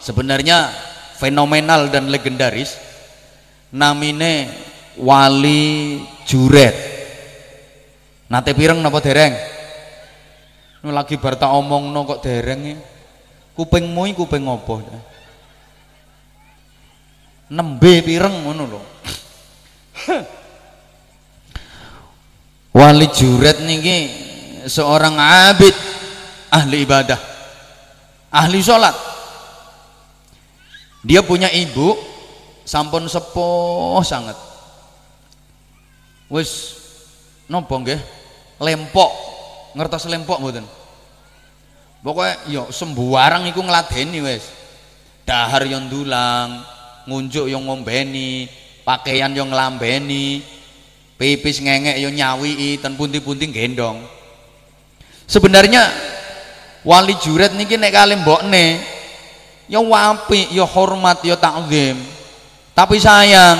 sebenarnya fenomenal dan legendaris namine wali juret. Nate pireng napa dereng? Lagi bar tak omongno kok dereng ya kupingmu kuping apa? Nembe pireng ngono lho wali juret niki seorang abid ahli ibadah ahli sholat. Dia punya ibu sampun sepuh sangat. Wis nopo nggih lempok ngertos lempok mboten? Pokoknya yo sembuarang iku ngladeni wis. Dahar yo ndulang ngunjuk yo ngombeni pakaian yo nglambeni pipis ngengek yo nyawi ten punti-punti gendong. Sebenarnya wali juret niki nek kali mbokne yo wapi yo hormat yo takzim. Tapi sayang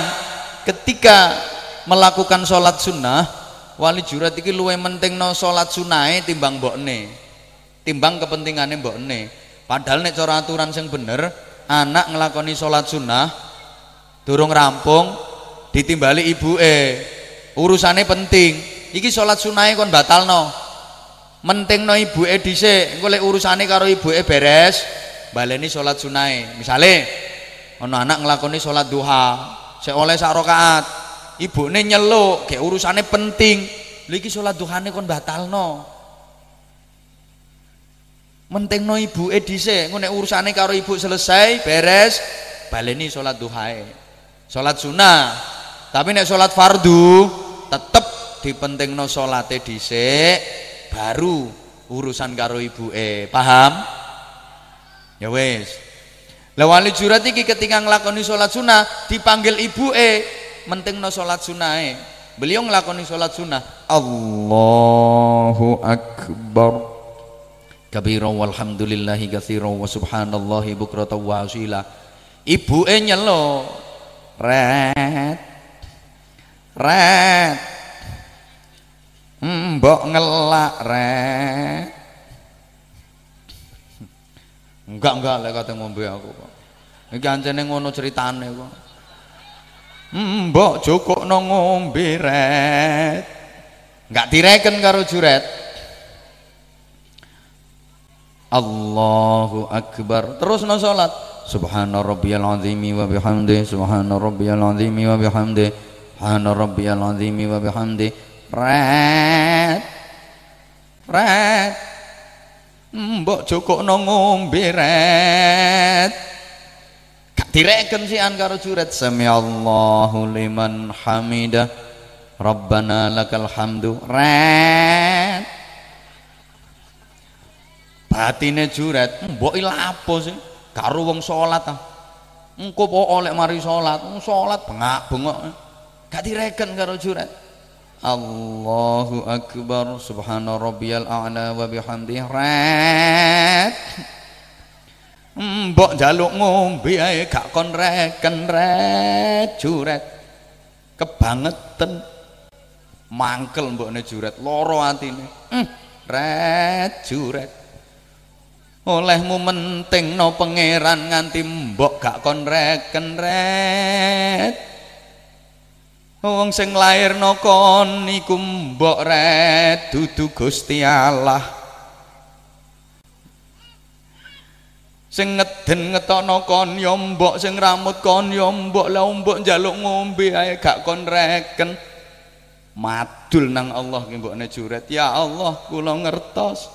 ketika melakukan sholat sunnah wali juret iki luwe menting no sholat sunnah timbang mbokne timbang kepentingannya mbokne. Padahal nek cara aturan sing bener anak ngelakoni sholat sunnah durung rampung ditimbali ibu eh urusannya penting. Iki sholat sunai kon batal no menting no ibu e dhisik urusane karo ibu e beres baleni sholat sunai misale ono anak ngelakoni sholat duha saya oleh sak rakaat ibune nyeluk urusannya penting. Lagi sholat duhane kon batal no menting no ibu e engko nek urusane karo ibu selesai beres baleni sholat duhae. Sholat sunnah tapi nek sholat fardu tetep dipentingno salate dhisik baru urusan karo ibuke. Paham? Ya wis. Lah wali jurat iki ketika nglakoni salat sunah dipanggil ibuke. Mentingno salat sunahe beliau nglakoni salat sunah Allahu akbar. Kabira walhamdulillahi katsira wa subhanallahi bukratan wa asila. Ibuke nyelo ret ret mbok ngelak ret enggak enggak lek kate ngombe aku kok iki ancene ngono ceritane kok mbok jukukno ngombe ret enggak direken karo juret. Allahu akbar. Terus no salat. Subhana rabbiyal azimi wa bihamdi subhana rabbiyal azimi wa bihamdi Subhana rabbiyal azimi wa bihamdi. Ret. Ret. Mbok jokokno ngombe ret. Gak direken sian karo juret sami Allahu liman hamidah. Rabbana lakal hamdu. Ret. Batine juret, mbok ila apa sih? Karo wong. Engko po oleh mari salat, salat bengak-bengok gak direken karo jurat. Allahu akbar. Subhana rabbiyal a'la wa bihamdihi rat mbok jaluk ngombe ae gak kon reken ret juret kebangetan. Mangkel mbokne juret loro atine. Hm, ret juret olehmu menting no pangeran nganti mbok gak kon reken ret wong sing lairno kon iku mbok ret dudu Gusti Allah. Sing ngeden ngetokno kon ya mbok sing rambut kon ya mbok la mbok njaluk ngombe ae gak kon reken. Madul nang Allah ki mbokne juret. Ya Allah kula ngertos.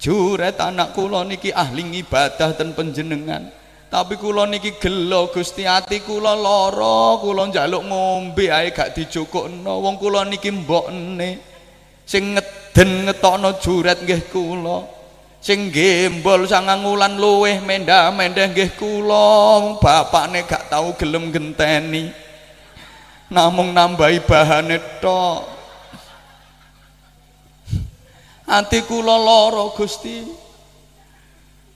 Juret anak kula niki ahli ibadah ten panjenengan tapi kula niki gelo Gusti ati kula lara kula njaluk ngombe ae gak dijukukno wong kula niki mbokne sing ngeden ngetokno juret nggih kula. Sing gembol sangang wulan luweh mendah-mendah nggih kula. Bapakne gak tau gelem genteni namung nambahi bahane tok. Ati kula lara Gusti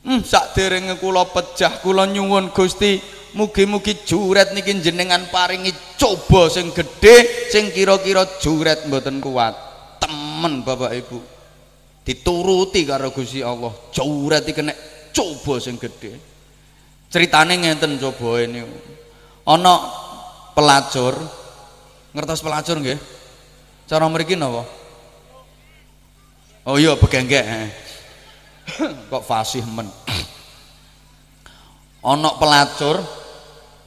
hmm sakderenge kula pecah kula nyuwun Gusti mugi-mugi juret niki jenengan paringi coba sing gedhe sing kira-kira juret mboten kuat. Temen Bapak Ibu. Dituruti karo Gusti Allah jauret iki nek coba sing gedhe. Ceritane ngenten coba ini. Ana pelacur ngertos pelacur nggih? Cara mriki napa? Oh iya begenggek kok fasih men? Ana pelacur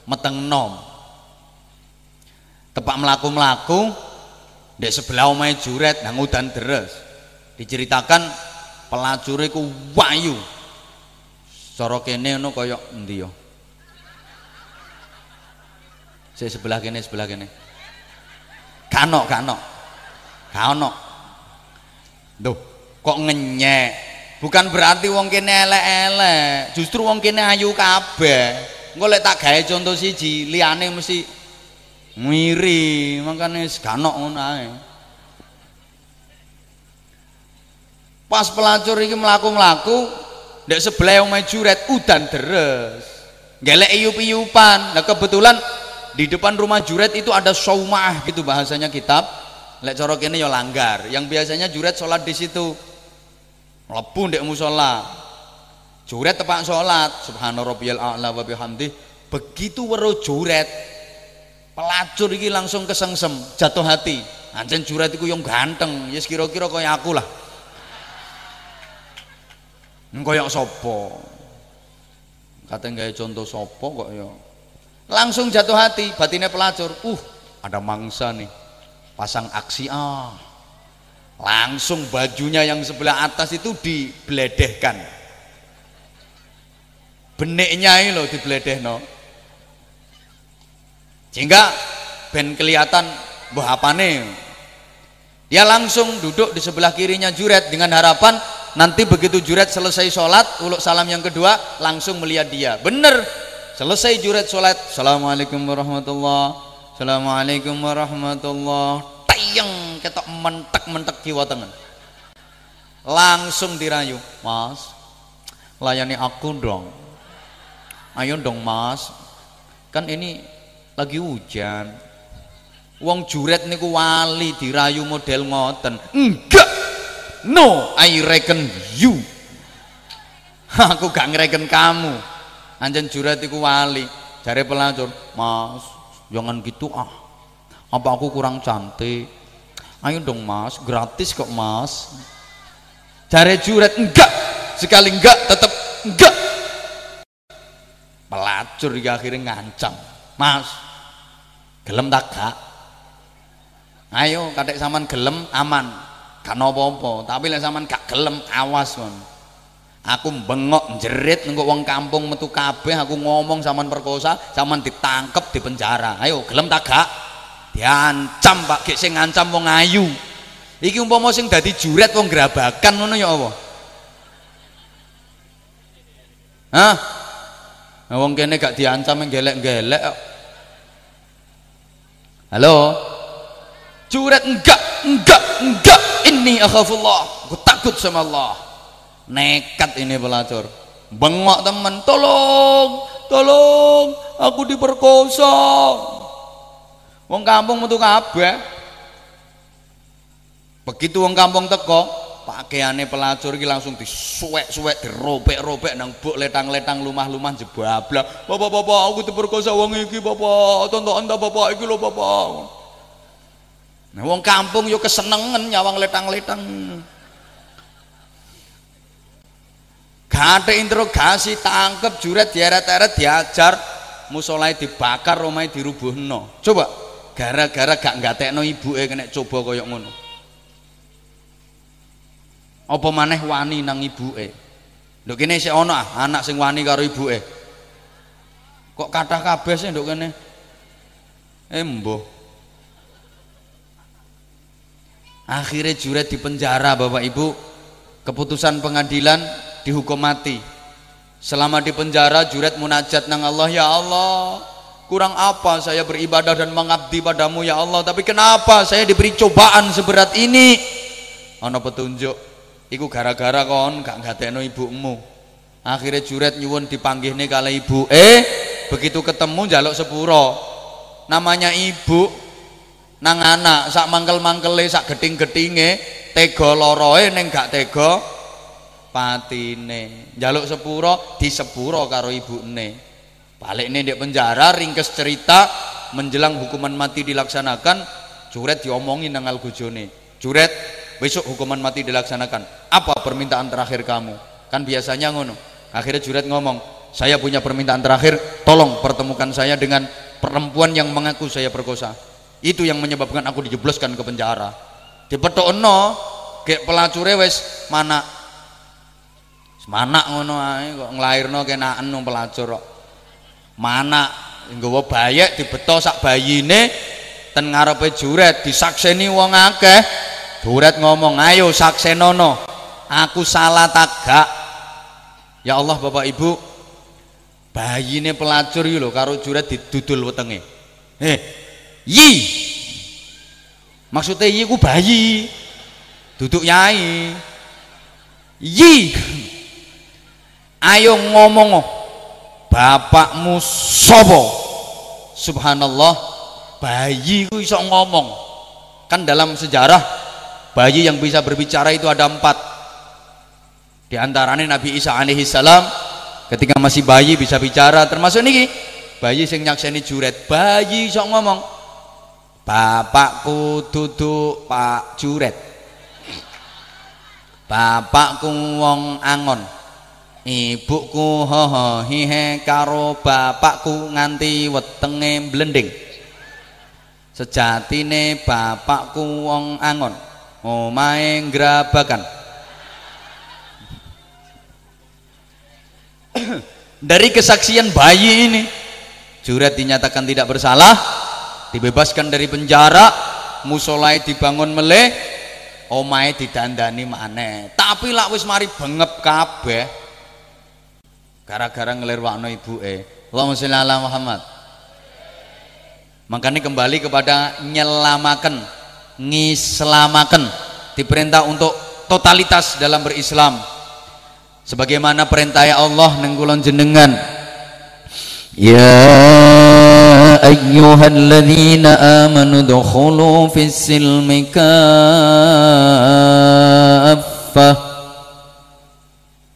meteng nom. Tepak melaku-melaku ndek sebelah omahe juret nang udan deres. Diceritakan pelacur iku wayu. Cara kene ngono kaya endi saya sebelah kene sebelah kene. Kano kano kano Duh, kok ngenyek bukan berarti wong kene elek-elek justru wong kene ayu kabeh. Engko lek tak gawe contoh siji liyane mesti ngiri makane ganok ngono ae. Pas pelacur ini melaku-melaku ndek sebelah yang juret udan deres. Gelek iup-iupan. Nah kebetulan di depan rumah juret itu ada saumah gitu bahasanya kitab. Lek corok ini ya langgar. Yang biasanya juret sholat di situ lebu ndek musola juret tepak sholat subhanallah a'la wa bihamdi begitu weruh juret pelacur ini langsung kesengsem jatuh hati anjen juret itu yang ganteng ya yes, kira-kira kaya aku lah Engko sopo, kata nggak contoh sopo kok ya. Langsung jatuh hati, batinnya pelacur. Uh, ada mangsa nih. Pasang aksi ah. Langsung bajunya yang sebelah atas itu dibeledehkan. Beneknya ini loh dibeledeh no. Sehingga ben kelihatan mbah nih. Dia langsung duduk di sebelah kirinya juret dengan harapan nanti begitu juret selesai sholat uluk salam yang kedua langsung melihat dia bener selesai juret sholat assalamualaikum warahmatullah assalamualaikum warahmatullah tayang ketok mentek mentek kiwa tangan langsung dirayu mas layani aku dong. Ayo dong mas. Kan ini lagi hujan. Wong juret niku wali dirayu model ngoten. Enggak. No I reckon you. *laughs* Aku gak ngereken kamu. Anjen juret iku wali. Jare pelacur mas jangan gitu ah apa aku kurang cantik? Ayo dong mas. Gratis kok mas. Jare juret enggak. Sekali enggak tetap enggak. Pelacur ya akhirnya ngancam. Mas gelem tak gak ayo kadek saman gelem aman. Gak apa-apa. Tapi lek sampean gak gelem awas mon. Aku bengok jerit nengko wong kampung metu kabeh. Aku ngomong sampean perkosa sampean ditangkep di penjara ayo gelem tak gak diancam Pak. Gek sing ngancam wong ayu. Iki umpama sing dadi juret wong grabakan ngono ya apa? Hah? Nah, wong kene gak diancam gelek-gelek Halo? Juret enggak, enggak, enggak. Ini akhafullah. Aku takut sama Allah. Nekat ini pelacur. Bengok temen tolong tolong aku diperkosa wong kampung metu kabeh. Begitu wong kampung teko pakaiannya pelacur iki langsung disuwek-suwek dirobek-robek nang buk letang-letang lumah-lumah jebablah bapak-bapak aku diperkosa wong iki bapak. Tonton ta bapak iki lho bapak. Nah wong kampung yo kesenengan nyawang letang-letang. Gak interogasi, tangkep, juret, dieret-eret, diajar, musolai dibakar, romai dirubuhno. Coba, gara-gara gak ngatekno ibuke kena coba koyok ngono. Apa maneh wani nang ibuke? Lho kene isih ana ah, anak sing wani karo ibuke. Kok kathah kabeh sih nduk kene? Eh mbuh. Akhirnya juret di penjara Bapak Ibu. Keputusan pengadilan dihukum mati selama di penjara juret munajat nang Allah ya Allah kurang apa saya beribadah dan mengabdi padamu ya Allah? Tapi kenapa saya diberi cobaan seberat ini? Ana petunjuk iku gara-gara kon gak ngatekno ibumu. Akhirnya juret nyuwun dipanggihne kali ibu. Eh begitu ketemu jaluk sepuro. Namanya ibu nang anak sak mangkel-mangkele sak geting-getinge tega loroe neng gak tega patine. Jaluk sepuro di sepuro karo ibune balik ini di penjara ringkes cerita menjelang hukuman mati dilaksanakan juret diomongin nang gujone juret besok hukuman mati dilaksanakan. Apa permintaan terakhir kamu? Kan biasanya ngono. Akhirnya juret ngomong saya punya permintaan terakhir tolong pertemukan saya dengan perempuan yang mengaku saya perkosa. Itu yang menyebabkan aku dijebloskan ke penjara. Dipetok no kayak pelacure wes mana Mana ngono ae kok nglairno kenaken nang pelacur. Mana nggawa bayek dibeto sak bayine ten ngarepe juret disakseni wong akeh. Juret ngomong, "Ayo saksenono. Aku salah tagak." Ya Allah Bapak Ibu, bayine pelacur iki lho karo juret didudul wetenge. Eh, yi. Maksudnya yi ku bayi. Duduk yai. Yi ayo ngomong bapakmu sobo. Subhanallah bayi itu bisa ngomong. Kan dalam sejarah bayi yang bisa berbicara itu ada empat. Di antaranya Nabi Isa alaihi salam ketika masih bayi bisa bicara. Termasuk ini bayi sing nyakseni juret bayi bisa ngomong bapakku duduk pak juret. Bapakku wong angon ibuku hoho hihe karo bapakku nganti wetenge blending sejatine bapakku wong angon omahe grabakan *coughs* dari kesaksian bayi ini Juret dinyatakan tidak bersalah dibebaskan dari penjara musolai dibangun meleh omahe didandani maneh. Tapi lak wis mari bengep kabeh gara-gara ngelirwakno ibuke. Allahumma sholli ala Muhammad. Makanya kembali kepada nyelamakan ngislamakan diperintah untuk totalitas dalam berislam. Sebagaimana perintah ya Allah nengkulon jenengan ya ayyuhalladzina amanu dukhulu fis silmi kaffah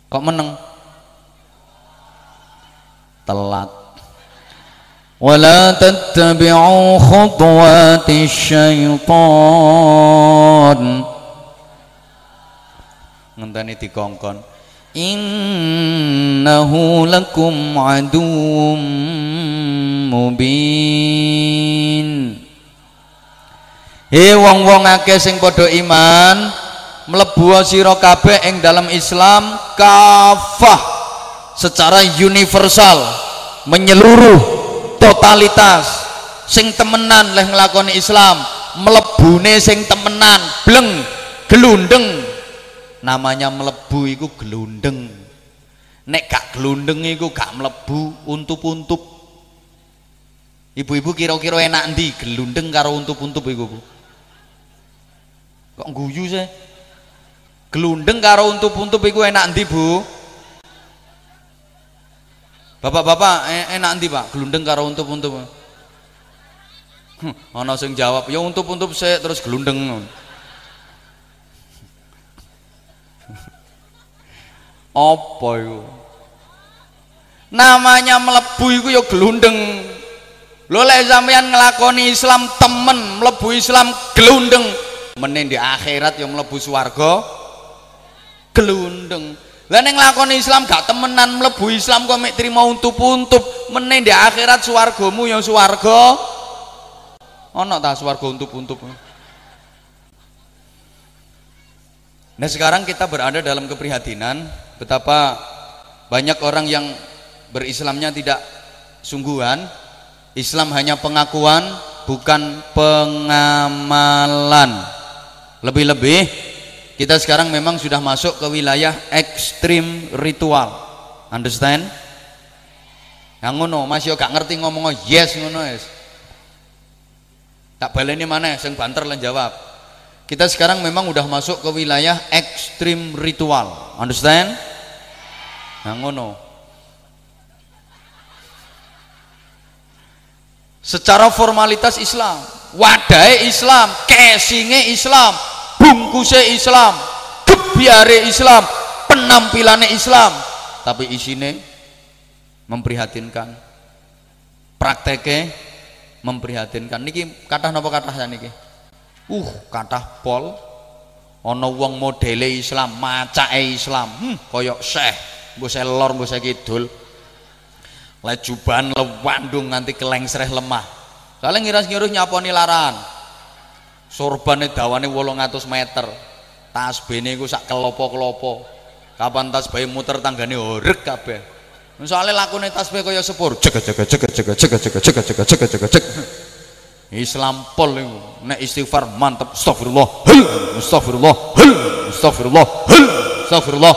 kok meneng telat. Wala tattabi'u khutuwati syaitan. Ngenteni dikongkon. Innahu lakum aduwwum mubin. He wong-wong akeh sing padha iman mlebu sira kabeh ing dalam Islam kafah secara universal menyeluruh totalitas. Sing temenan leh ngelakoni Islam melebune sing temenan bleng gelundeng. Namanya melebu iku gelundeng. Nek gak gelundeng iku gak melebu untup-untup. Ibu-ibu kira-kira enak ndi gelundeng karo untup-untup iku kok guyu sih? Gelundeng karo untup-untup iku enak ndi bu Bapak-bapak enak nanti Pak? Gelundeng karo untup-untup. Ana sing jawab, ya untup-untup sik terus gelundeng. Apa itu? Namanya melebu itu ya gelundeng. Lho lek sampean nglakoni Islam temen, mlebu Islam gelundeng, menen di akhirat yang mlebu swarga gelundeng. Lah ning nglakoni Islam gak temenan mlebu Islam kok mek trimo untup-untup, menen di akhirat swargamu yang swarga. Ana ta swarga untup-untup. Nah sekarang kita berada dalam keprihatinan betapa banyak orang yang berislamnya tidak sungguhan. Islam hanya pengakuan bukan pengamalan. Lebih-lebih kita sekarang memang sudah masuk ke wilayah ekstrim ritual. Understand? Yang ngono masih gak ngerti ngomong yes ngono yes. Tak baleni mana sing banter lan jawab. Kita sekarang memang udah masuk ke wilayah ekstrim ritual. Understand? Yang ngono. Secara formalitas Islam. Wadai Islam casingnya Islam bungkusnya Islam kebiare Islam penampilannya Islam. Tapi isinya memprihatinkan. Prakteknya memprihatinkan. Niki kata napa kata niki uh kata pol ono wong modele Islam macake Islam. Hmm, koyok syekh mbok lor mbok kidul. Lejuban lewandung nganti kelengsreh lemah. Kalian ngiras-ngirus nyaponi laran sorbane dawane 800 meter tas bene iku sak kelopo-kelopo kapan bayi muter tanggane horeg kabeh soalnya lakune bayi kaya sepur cek cek cek cek cek cek cek cek cek cek cek Islam pol iku nek istighfar mantep astagfirullah astagfirullah astagfirullah astagfirullah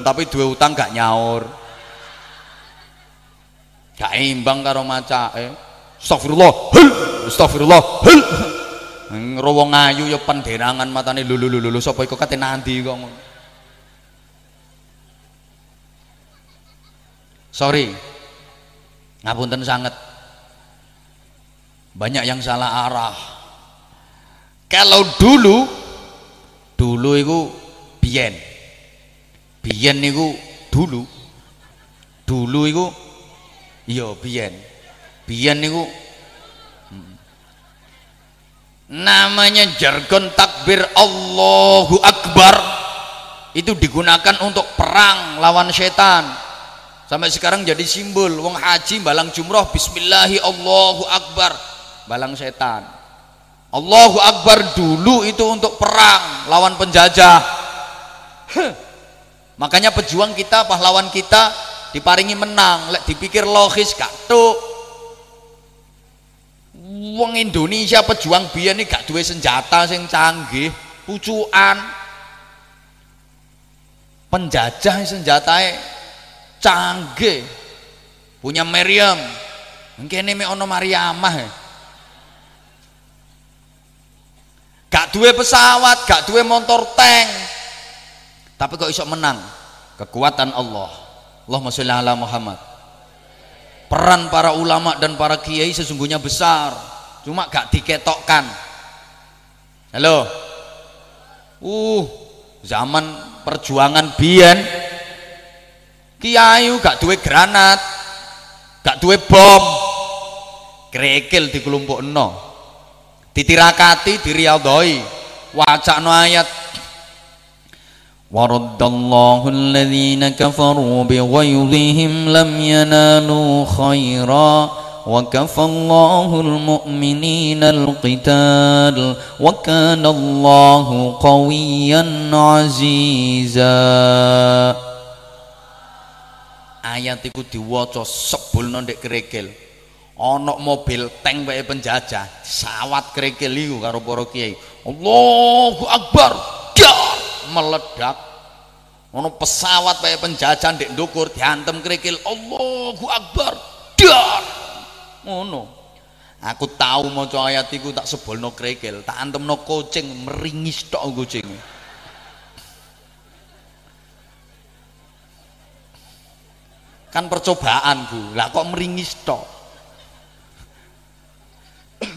tapi dua utang gak nyaur gak imbang karo macake astagfirullah astagfirullah ngrowo ngayu ya penderangan matane lulu lulu sapa iku kate nanti kok sorry. Ngapunten sangat banyak yang salah arah. Kalau dulu dulu itu biyen. Biyen itu dulu. Dulu itu iya biyen. Biyen niku. Namanya jargon takbir Allahu Akbar. Itu digunakan untuk perang lawan setan. Sampai sekarang jadi simbol wong haji balang jumroh bismillahi Allahu Akbar balang setan. Allahu Akbar dulu itu untuk perang lawan penjajah. Makanya pejuang kita pahlawan kita diparingi menang. Lek dipikir logis gak tuh wong Indonesia pejuang biyen ini gak duwe senjata sing canggih pucuan penjajah senjatae canggih. Punya Meriam. Mungkin ini ono Mariamah gak duwe pesawat gak duwe motor tank. Tapi kok iso menang? Kekuatan Allah. Allahumma sholli ala Muhammad. Peran para ulama dan para kiai sesungguhnya besar cuma gak diketokkan halo uh zaman perjuangan biyen kiai gak duwe granat gak duwe bom krekel di kelompok no ditirakati diriadoi wacana ayat ورد الله الذين كفروا بغيظهم لم ينالوا خيرا وكفى الله المؤمنين القتال وكان الله قويا عزيزا ayat itu diwaca sebulno ndek kerekel ana mobil tank wae penjajah sawat kerekel iku karo para kiai Allahu akbar meledak ono pesawat kayak penjajan di ndukur diantem kerikil Allahu Akbar dar ngono. Aku tahu mau ayat itu tak sebolno kerikil tak antem no kucing meringis tok kucing kan percobaan bu. Lah kok meringis tok? *coughs*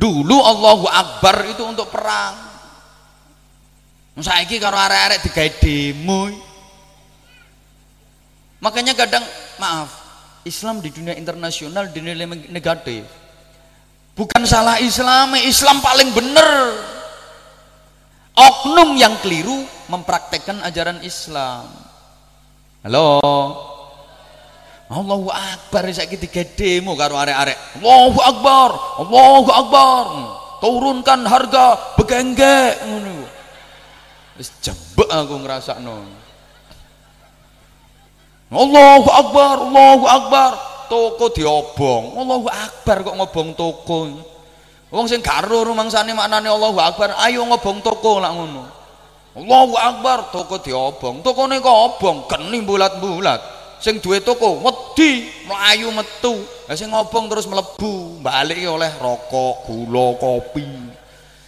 Dulu Allahu Akbar itu untuk perang. Saiki karo arek-arek digawe demo. Makanya kadang maaf Islam di dunia internasional dinilai negatif. Bukan salah Islam Islam paling benar oknum yang keliru mempraktekkan ajaran Islam. Halo? Allahu Akbar saiki tiga demo karo arek-arek. Allahu Akbar Allahu Akbar. Turunkan harga begenggek ngono. Wis jebek aku ngrasakno Allahu Akbar Allahu Akbar. Toko diobong. Allahu Akbar kok ngobong toko. Wong sing gak ero rumangsane maknane Allahu Akbar ayo ngobong toko lak ngono. Allahu Akbar toko diobong. Tokone kok obong? Geni bulat-bulat sing duwe toko wedi mlayu metu. Lah sing ngobong terus mlebu balik oleh rokok gula kopi.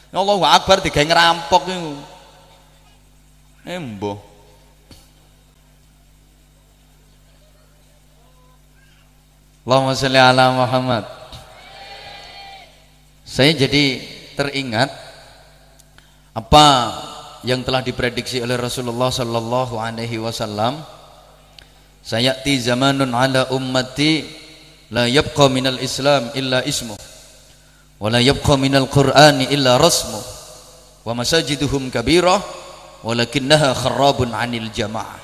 Allahu Akbar digawe ngerampok iku. Embo Allahumma salli ala Muhammad. Saya jadi teringat apa yang telah diprediksi oleh Rasulullah sallallahu alaihi wasallam. Sayati zamanun ala ummati la yabqa minal islam illa ismu wa la yabqa minal qur'ani illa rasmu wa masajiduhum kabirah walakinnaha kharabun anil jamaah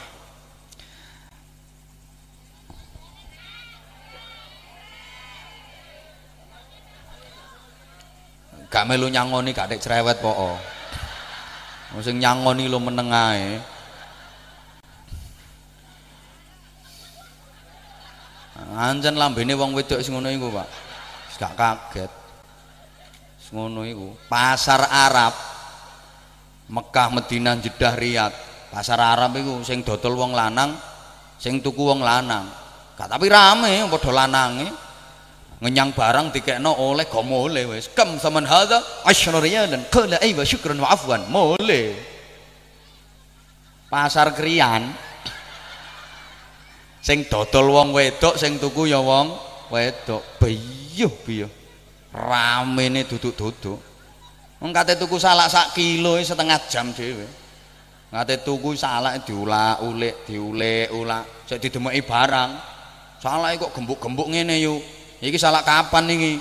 gak melu nyangoni gak dek cerewet poko sing nyangoni lo meneng ae Anjen lambene wong wedok sing ngono iku, Pak. Gak kaget. Ngono iku. Pasar Arab Mekah, Madinah, Jeddah, Riyadh. Pasar Arab iku sing dodol wong lanang, sing tuku wong lanang. Gak tapi rame padha lanange ngenyang barang dikekno oleh kok mole wis kam saman hadza asyra riyalan qala aywa syukran wa afwan. Mole. Pasar krian. Sing dodol wong wedok sing tuku ya wong wedok. Biyuh biyuh. Ramene duduk-duduk. Wong kate tuku salak sak kilo setengah jam dhewe. Ngate tuku salak diulak-ulik diulek-ulak. Sik didemeki barang. Salak kok gembuk-gembuk ngene yuk iki salah kapan iki?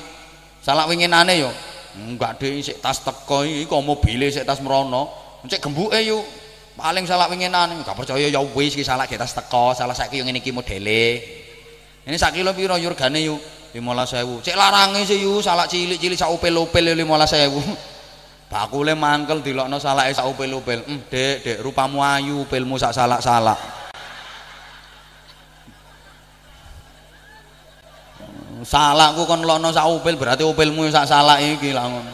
Salah winginane yo. Enggak deh sik tas teko iki kok mobile sik tas merono cek gembuke yo. Paling salah winginane. Enggak percaya ya wis iki salah tas teko salah saiki yo ngene iki modele. Ini sak kilo piro yurgane yo? 15000 cek larange sih yo salah cilik-cilik sak upel-upel 15000 *laughs* bakule mangkel dilokno salake sak upel-upel hmm dek dek rupamu ayu upelmu sak salak-salak salakku kon lono sak upil berarti upilmu sak salak iki lah ngono.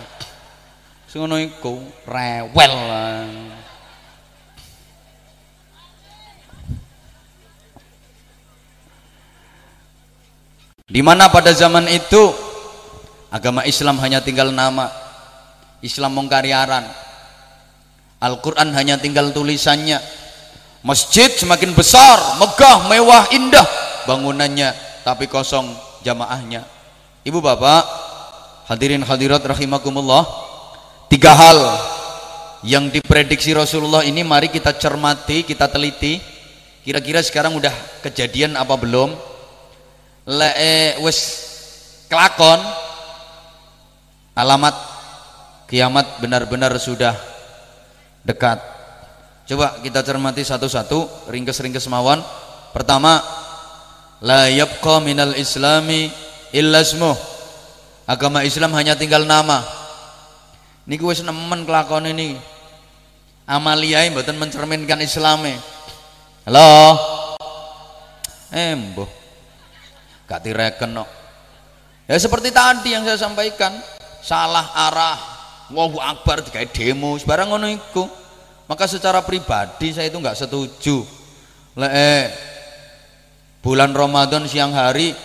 Sing ngono iku rewel. Di mana pada zaman itu agama Islam hanya tinggal nama Islam mengkaryaran Al-Quran hanya tinggal tulisannya. Masjid semakin besar megah mewah indah bangunannya tapi kosong jamaahnya. Ibu bapak hadirin hadirat rahimakumullah tiga hal yang diprediksi Rasulullah ini mari kita cermati kita teliti. Kira-kira sekarang udah kejadian apa belum? Le eh, wes kelakon alamat kiamat benar-benar sudah dekat. Coba kita cermati satu-satu ringkes-ringkes mawon. Pertama la yabqa minal islami illa ismuh. Agama Islam hanya tinggal nama. Niku wis nemen kelakon ini amaliyai mboten mencerminkan islame. Halo? Eh mboh gak direken no. ya seperti tadi yang saya sampaikan. Salah arah. Allahu Akbar digawe demo sebarang ngono iku. Maka secara pribadi saya itu nggak setuju. Le bulan Ramadan siang hari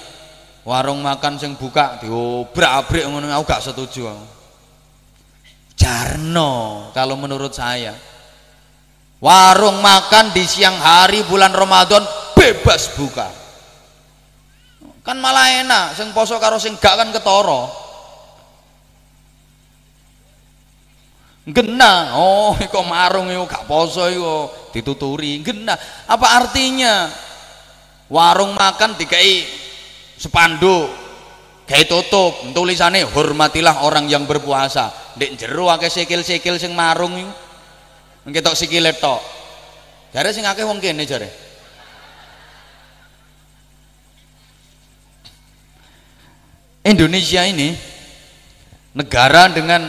warung makan sing buka diobrak-abrik ngono aku gak setuju. Jarno kalau menurut saya. Warung makan di siang hari bulan Ramadan bebas buka. Kan malah enak sing poso karo sing gak kan ketoro. Gena oh *laughs* kok marung itu gak poso itu dituturi. Gena apa artinya warung makan dikai sepanduk kayak tutup. Tulisannya hormatilah orang yang berpuasa. Dek jeru akeh sikil-sikil sing marung itu ngetok sikile tok. Jare sing akeh wong kene jare. Indonesia ini negara dengan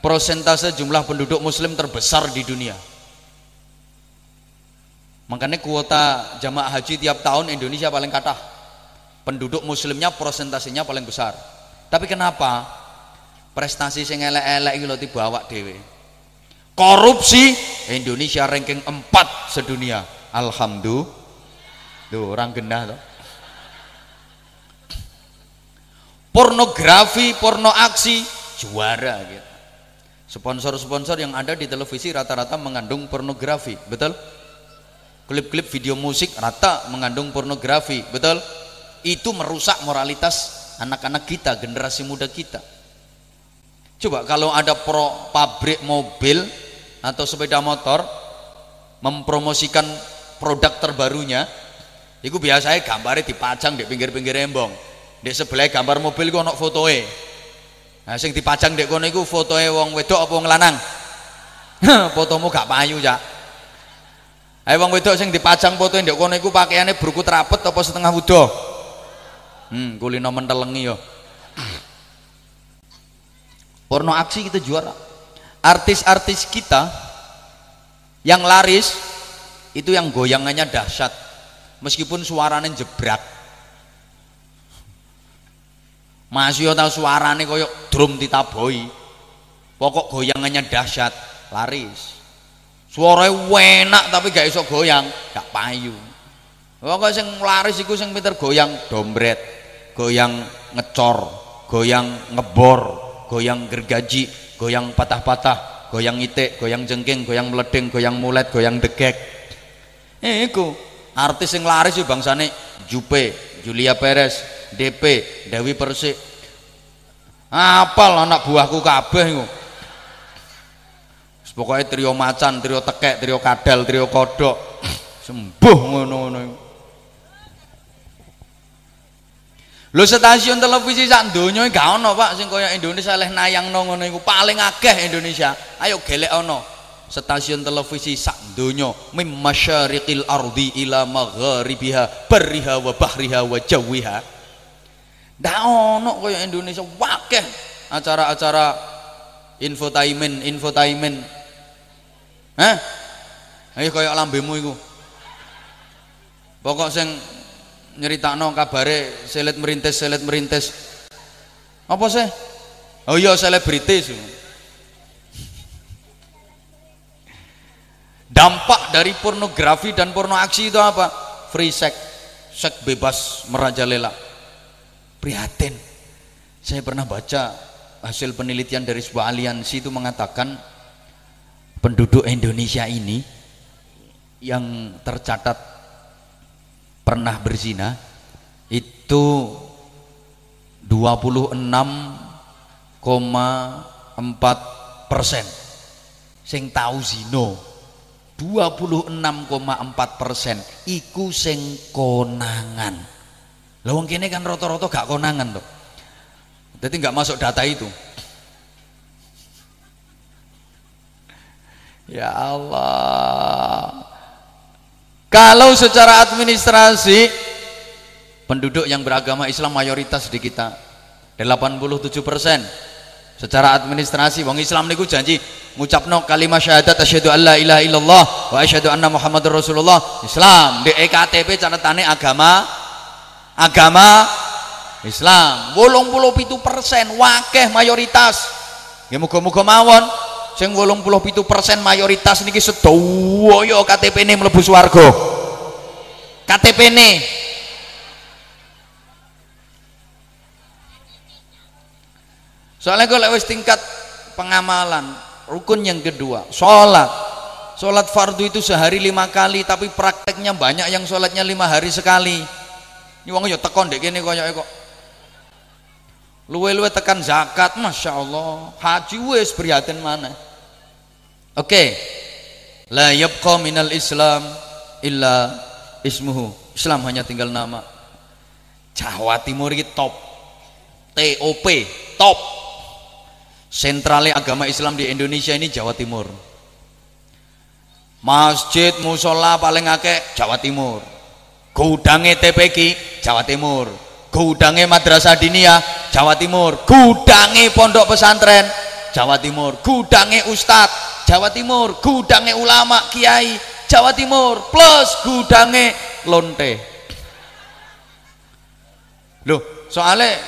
prosentase jumlah penduduk muslim terbesar di dunia makanya kuota jamaah haji tiap tahun Indonesia paling kata penduduk muslimnya prosentasenya paling besar. Tapi kenapa? Prestasi sing elek-elek iki lho dibawa dhewe. Korupsi Indonesia ranking 4 sedunia. Alhamdulillah. Tuh orang genah tuh pornografi porno aksi juara gitu. Sponsor-sponsor yang ada di televisi rata-rata mengandung pornografi betul klip-klip video musik rata mengandung pornografi betul itu merusak moralitas anak-anak kita, generasi muda kita. Coba kalau ada pro pabrik mobil atau sepeda motor mempromosikan produk terbarunya, itu biasanya gambarnya dipajang di pinggir-pinggir embong. Di sebelah gambar mobil itu ada fotoe. Nah, sing dipajang di kono itu fotoe wong wedok apa wong lanang? *laughs* Fotomu gak payu ya. Ayo wong wedok sing dipajang fotoe ndek kono iku pakaiane berukut rapet apa setengah wudo? hmm, kulino mentelengi yo. Porno aksi kita juara. Artis-artis kita yang laris itu yang goyangannya dahsyat. Meskipun suaranya jebrak. Masih tahu suaranya koyok drum ditaboi. Pokok goyangannya dahsyat. Laris suaranya enak tapi gak iso goyang. Gak payu. Pokok sing laris iku sing pinter goyang dombret goyang ngecor goyang ngebor goyang gergaji goyang patah-patah goyang itik goyang jengking goyang meleding goyang mulet goyang degek. Eh iku artis yang laris yo bangsane Jupe Julia Perez DP Dewi Persik. Apal anak buahku kabeh iku pokoknya trio macan, trio tekek, trio kadal, trio kodok sembuh ngono-ngono Lho stasiun televisi sak donya gak ono Pak sing kaya Indonesia leh nayangno ngono iku paling akeh Indonesia. Ayo gelek ono stasiun televisi sak donya mim masyariqil ardi ila magharibiha barriha wa bahriha wa jawiha. Ndak ono kaya Indonesia wakeh acara-acara infotainment infotainment. Hah? Ayo kaya lambemu iku. Pokok sing nyeritakno kabare selet merintis selet merintis. Apa sih? Oh iya selebritis. Dampak dari pornografi dan porno aksi itu apa? Free sex seks bebas merajalela. Prihatin. Saya pernah baca hasil penelitian dari sebuah aliansi itu mengatakan penduduk Indonesia ini yang tercatat pernah berzina itu 26,4 persen. Sing tahu zino 26,4 persen. Iku sing konangan. Lawang kini kan roto-roto gak konangan tuh jadi nggak masuk data itu ya Allah. Kalau secara administrasi penduduk yang beragama Islam mayoritas di kita 87 persen. Secara administrasi wong Islam niku janji ngucapno kalimat syahadat asyhadu alla ilaha illallah wa asyhadu anna rasulullah. Islam di EKTP catatannya agama agama Islam. Wolong puluh pitu persen wakeh mayoritas. Ya muka-muka mawon sing 87% mayoritas niki sedaya KTP-ne mlebu swarga. KTP-ne Soalnya kalau tingkat pengamalan, rukun yang kedua, sholat. sholat fardu itu sehari lima kali tapi prakteknya banyak yang sholatnya lima hari sekali. Ini wong ya tekon dek kene koyo kok. Luwe-luwe tekan zakat Masya Allah. Haji wes prihatin mana oke. La yabqa minal islam illa ismuhu. Islam hanya tinggal nama. Jawa Timur ini top. TOP top. Sentralnya agama Islam di Indonesia ini Jawa Timur. Masjid musola paling akeh Jawa Timur. Gudangnya TPK Jawa Timur. Gudangnya madrasah diniyah Jawa Timur. Gudangnya pondok pesantren Jawa Timur gudangnya ustadz Jawa Timur gudangnya ulama kiai. Jawa Timur plus gudangnya lonte. Loh soalnya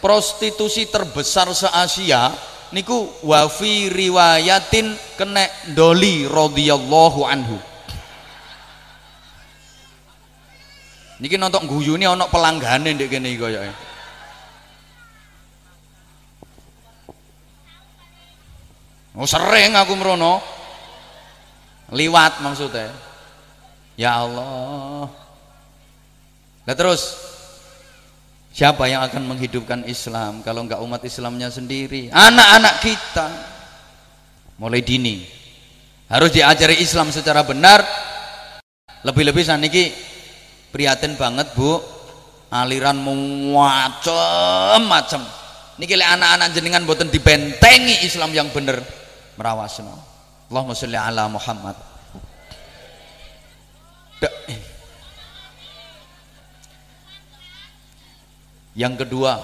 prostitusi terbesar se-Asia niku wafi riwayatin kena doli radhiyallahu anhu. Niki nonton guyune ana pelanggane ndek kene iki koyoke Oh sering aku merono liwat maksudnya ya Allah nah terus Siapa yang akan menghidupkan Islam kalau enggak umat Islamnya sendiri? Anak-anak kita. Mulai dini. Harus diajari Islam secara benar. Lebih-lebih saniki prihatin banget, Bu. Aliran macam-macam. Niki anak-anak jenengan boten dibentengi Islam yang benar merawasno. Allahumma sholli ala Muhammad. yang kedua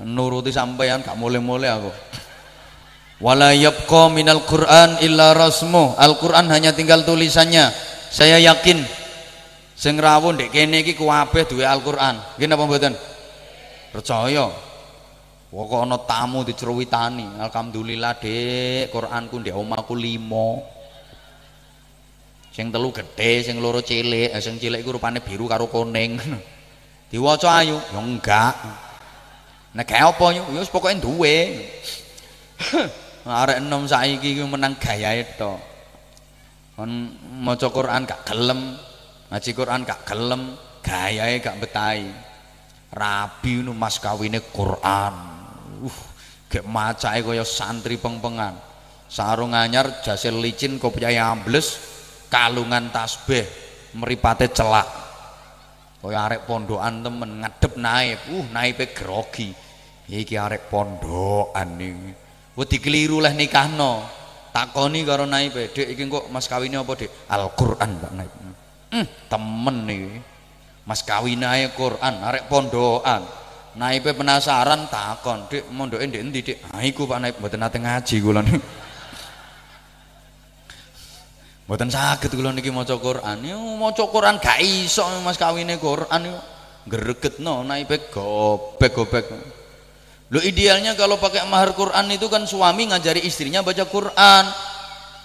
nuruti sampeyan gak mulai-mulai aku. Wala yabqa minal quran illa rasmu. Al-Quran hanya tinggal tulisannya. Saya yakin sing rawuh ndek kene iki kuwabeh duwe Al-Quran. Nggih napa mboten? Percaya kok ana tamu dicerwitani alhamdulillah dek Quranku ndek omahku 5 sing telu gede sing loro cilik. Sing cilik iku rupane biru karo kuning. *laughs* Diwaca ayu ya enggak. Nek kae apa yo? Wis pokoke duwe. *laughs* Arek enom saiki iki menang gayae to. Kon maca Quran gak gelem ngaji Quran gak gelem gayae gak betahi. Rabi nu mas kawine Quran uh gek macake kaya santri pengpengan. Sarung anyar jasir licin kopiah ambles kalungan tasbih meripate celak. Kaya arek pondokan temen ngadep naib. Uh naibe grogi. Iki arek pondokan iki. Wedi keliru lah nikahno. Takoni karo naibe dek iki kok mas kawine apa dek Al-Qur'an Pak naib. Hmm, temen iki. Mas kawin ae Quran arek pondokan naibe penasaran takon dek mondoke ndek endi dek ah iku Pak naib mboten nate ngaji kula *laughs* Mboten saged kula niki maca Quran. Yo maca Quran gak iso Mas kawine Quran yo gregetno naipe gobek-gobek. Lo idealnya kalau pakai mahar Quran itu kan suami ngajari istrinya baca Quran,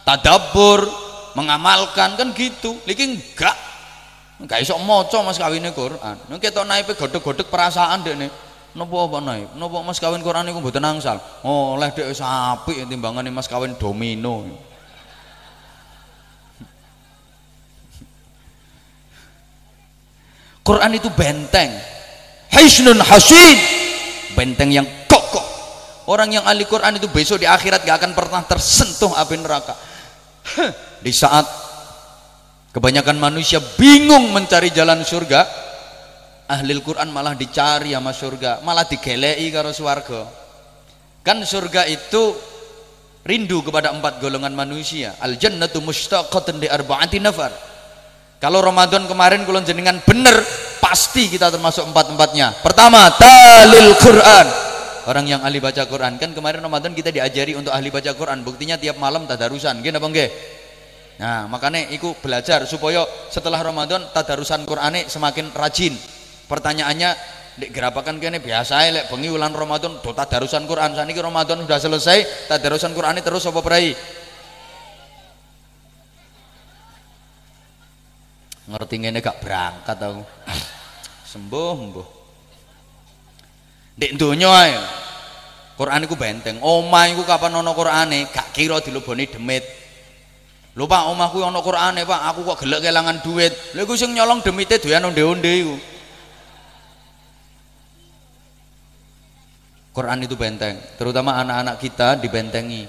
tadabbur, mengamalkan kan gitu. Liki enggak. Enggak iso maca Mas kawine Quran. Nek ketok naipe godhog-godhog perasaan dekne. Napa apa naik? Napa Mas kawin Quran niku mboten angsal? Oh, leh dek wis apik timbangane Mas kawin domino. Quran itu benteng Hisnun hasin benteng yang kokoh orang yang ahli Quran itu besok di akhirat gak akan pernah tersentuh api neraka di saat kebanyakan manusia bingung mencari jalan surga ahli Quran malah dicari sama surga malah digelei karo swarga kan surga itu rindu kepada empat golongan manusia al jannatu mustaqatun di arba'ati nafar kalau Ramadan kemarin kulon jenengan bener, pasti kita termasuk empat-empatnya. Pertama, talil Quran. Orang yang ahli baca Quran kan kemarin Ramadan kita diajari untuk ahli baca Quran. Buktinya tiap malam tadarusan. Gini apa enggak? Nah, makanya ikut belajar supaya setelah Ramadan tadarusan Quran semakin rajin. Pertanyaannya, dek gerapakan kene biasa lek bengi ulan Ramadan do tadarusan Quran. Saniki Ramadan sudah selesai, tadarusan Quran terus apa berai? ngerti ngene gak berangkat aku *laughs* sembuh sembuh di dunia ae Quran iku benteng. Omah iku kapan ana Qurane, gak kira dileboni demit. Lho Pak, ana Qurane, Pak. Aku kok gelek kelangan duit. Lha iku sing nyolong demite doyan onde-onde iku. Quran itu benteng, terutama anak-anak kita dibentengi.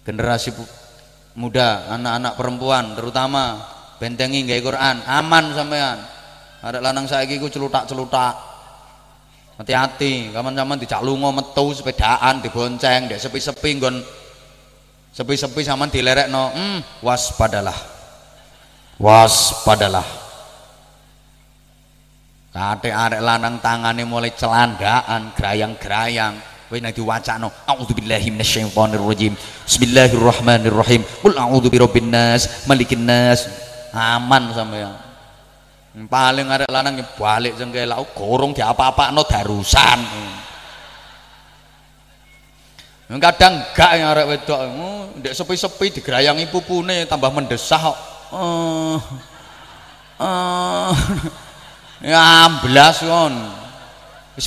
Generasi muda, anak-anak perempuan terutama bentengi gaya Quran, aman sampean. Ada lanang saiki ku celutak-celutak hati-hati kaman-kaman dicak lunga metu sepedaan dibonceng dek sepi-sepi nggon sepi-sepi sampean dilerekno hmm waspadalah. Waspadalah. Kate arek lanang tangane mulai celandaan gerayang-gerayang kowe nek diwacano a'udzubillahi minasyaitonir rajim bismillahirrahmanirrahim. Qul a'udzu birabbin nas. Malikin nas. Aman sampean. Paling arek lanang balik jengkel aku gorong di apa-apa no darusan kadang enggak yang arek wedok ndek sepi-sepi digerayangi pupune tambah mendesah kok uh, uh, ya amblas kon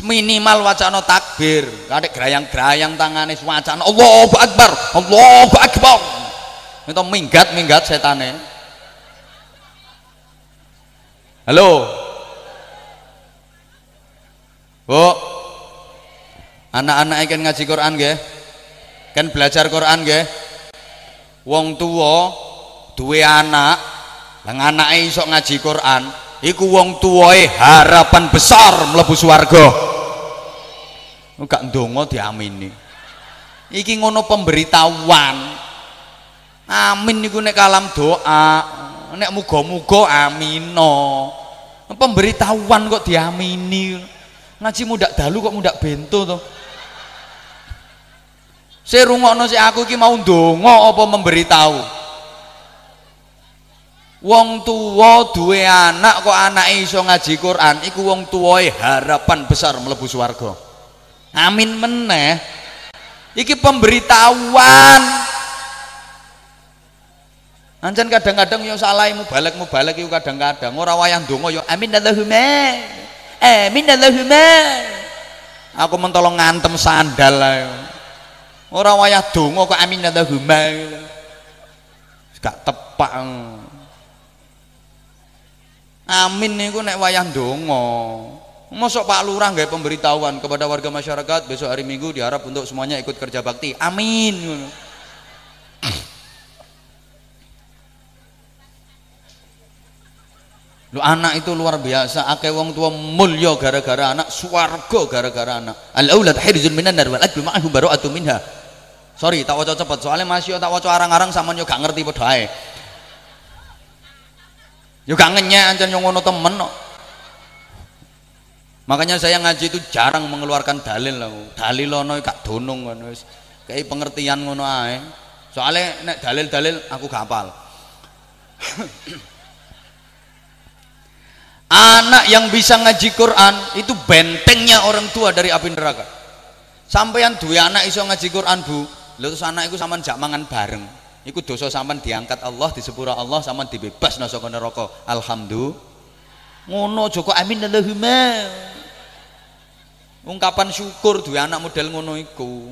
minimal wacana takbir kadek gerayang-gerayang tangane wacana Allahu akbar Allahu akbar itu minggat-minggat setane Halo. Bu. Anak-anak ikan ngaji Quran nggih? Kan belajar Quran nggih? Wong tua duwe anak, lang anake iso ngaji Quran, iku wong tuwae harapan besar mlebu swarga. Gak ndonga diamini. Iki ngono pemberitahuan. Amin niku nek kalam doa, nek muga-muga amino pemberitahuan kok diamini ngaji mudak dalu kok mudak bento to saya rungokno si aku ki mau ndonga apa memberitahu wong tua duwe anak kok anak iso ngaji Quran iku wong tuwae harapan besar mlebu swarga amin meneh iki pemberitahuan Ancen kadang-kadang yo salah mubalek mubalek iku kadang-kadang ora wayah ndonga yo amin Allahumma. Amin Allahumma. Aku mentolong ngantem sandal ae. Ora wayah donga kok amin Allahumma. Gak tepak. Amin niku nek wayah ndonga. Masuk Pak Lurah nggak pemberitahuan kepada warga masyarakat besok hari Minggu diharap untuk semuanya ikut kerja bakti. Amin. Lu anak itu luar biasa, akeh wong tua mulya gara-gara anak, swarga gara-gara anak. Al aulad hirzun minan nar wal aklu ma'ahu bara'atu minha. Sorry, tak waca cepet soalnya masih tak waca arang-arang sama yo ngerti padha ae. Gak ngenyek ancen yo temen kok. Makanya saya ngaji itu jarang mengeluarkan dalil lah. Dalil ono gak donong ngono wis. Kayak pengertian ngono ae. Soalnya nek dalil-dalil aku gak hafal. *coughs* anak yang bisa ngaji Quran itu bentengnya orang tua dari api neraka sampeyan dua anak iso ngaji Quran bu lalu terus anak itu sama jak mangan bareng. Iku dosa sampean diangkat Allah di sepura Allah sama dibebas no neraka. Alhamdulillah. Ngono joko amin Allahumma. Ungkapan syukur dua anak model ngono iku.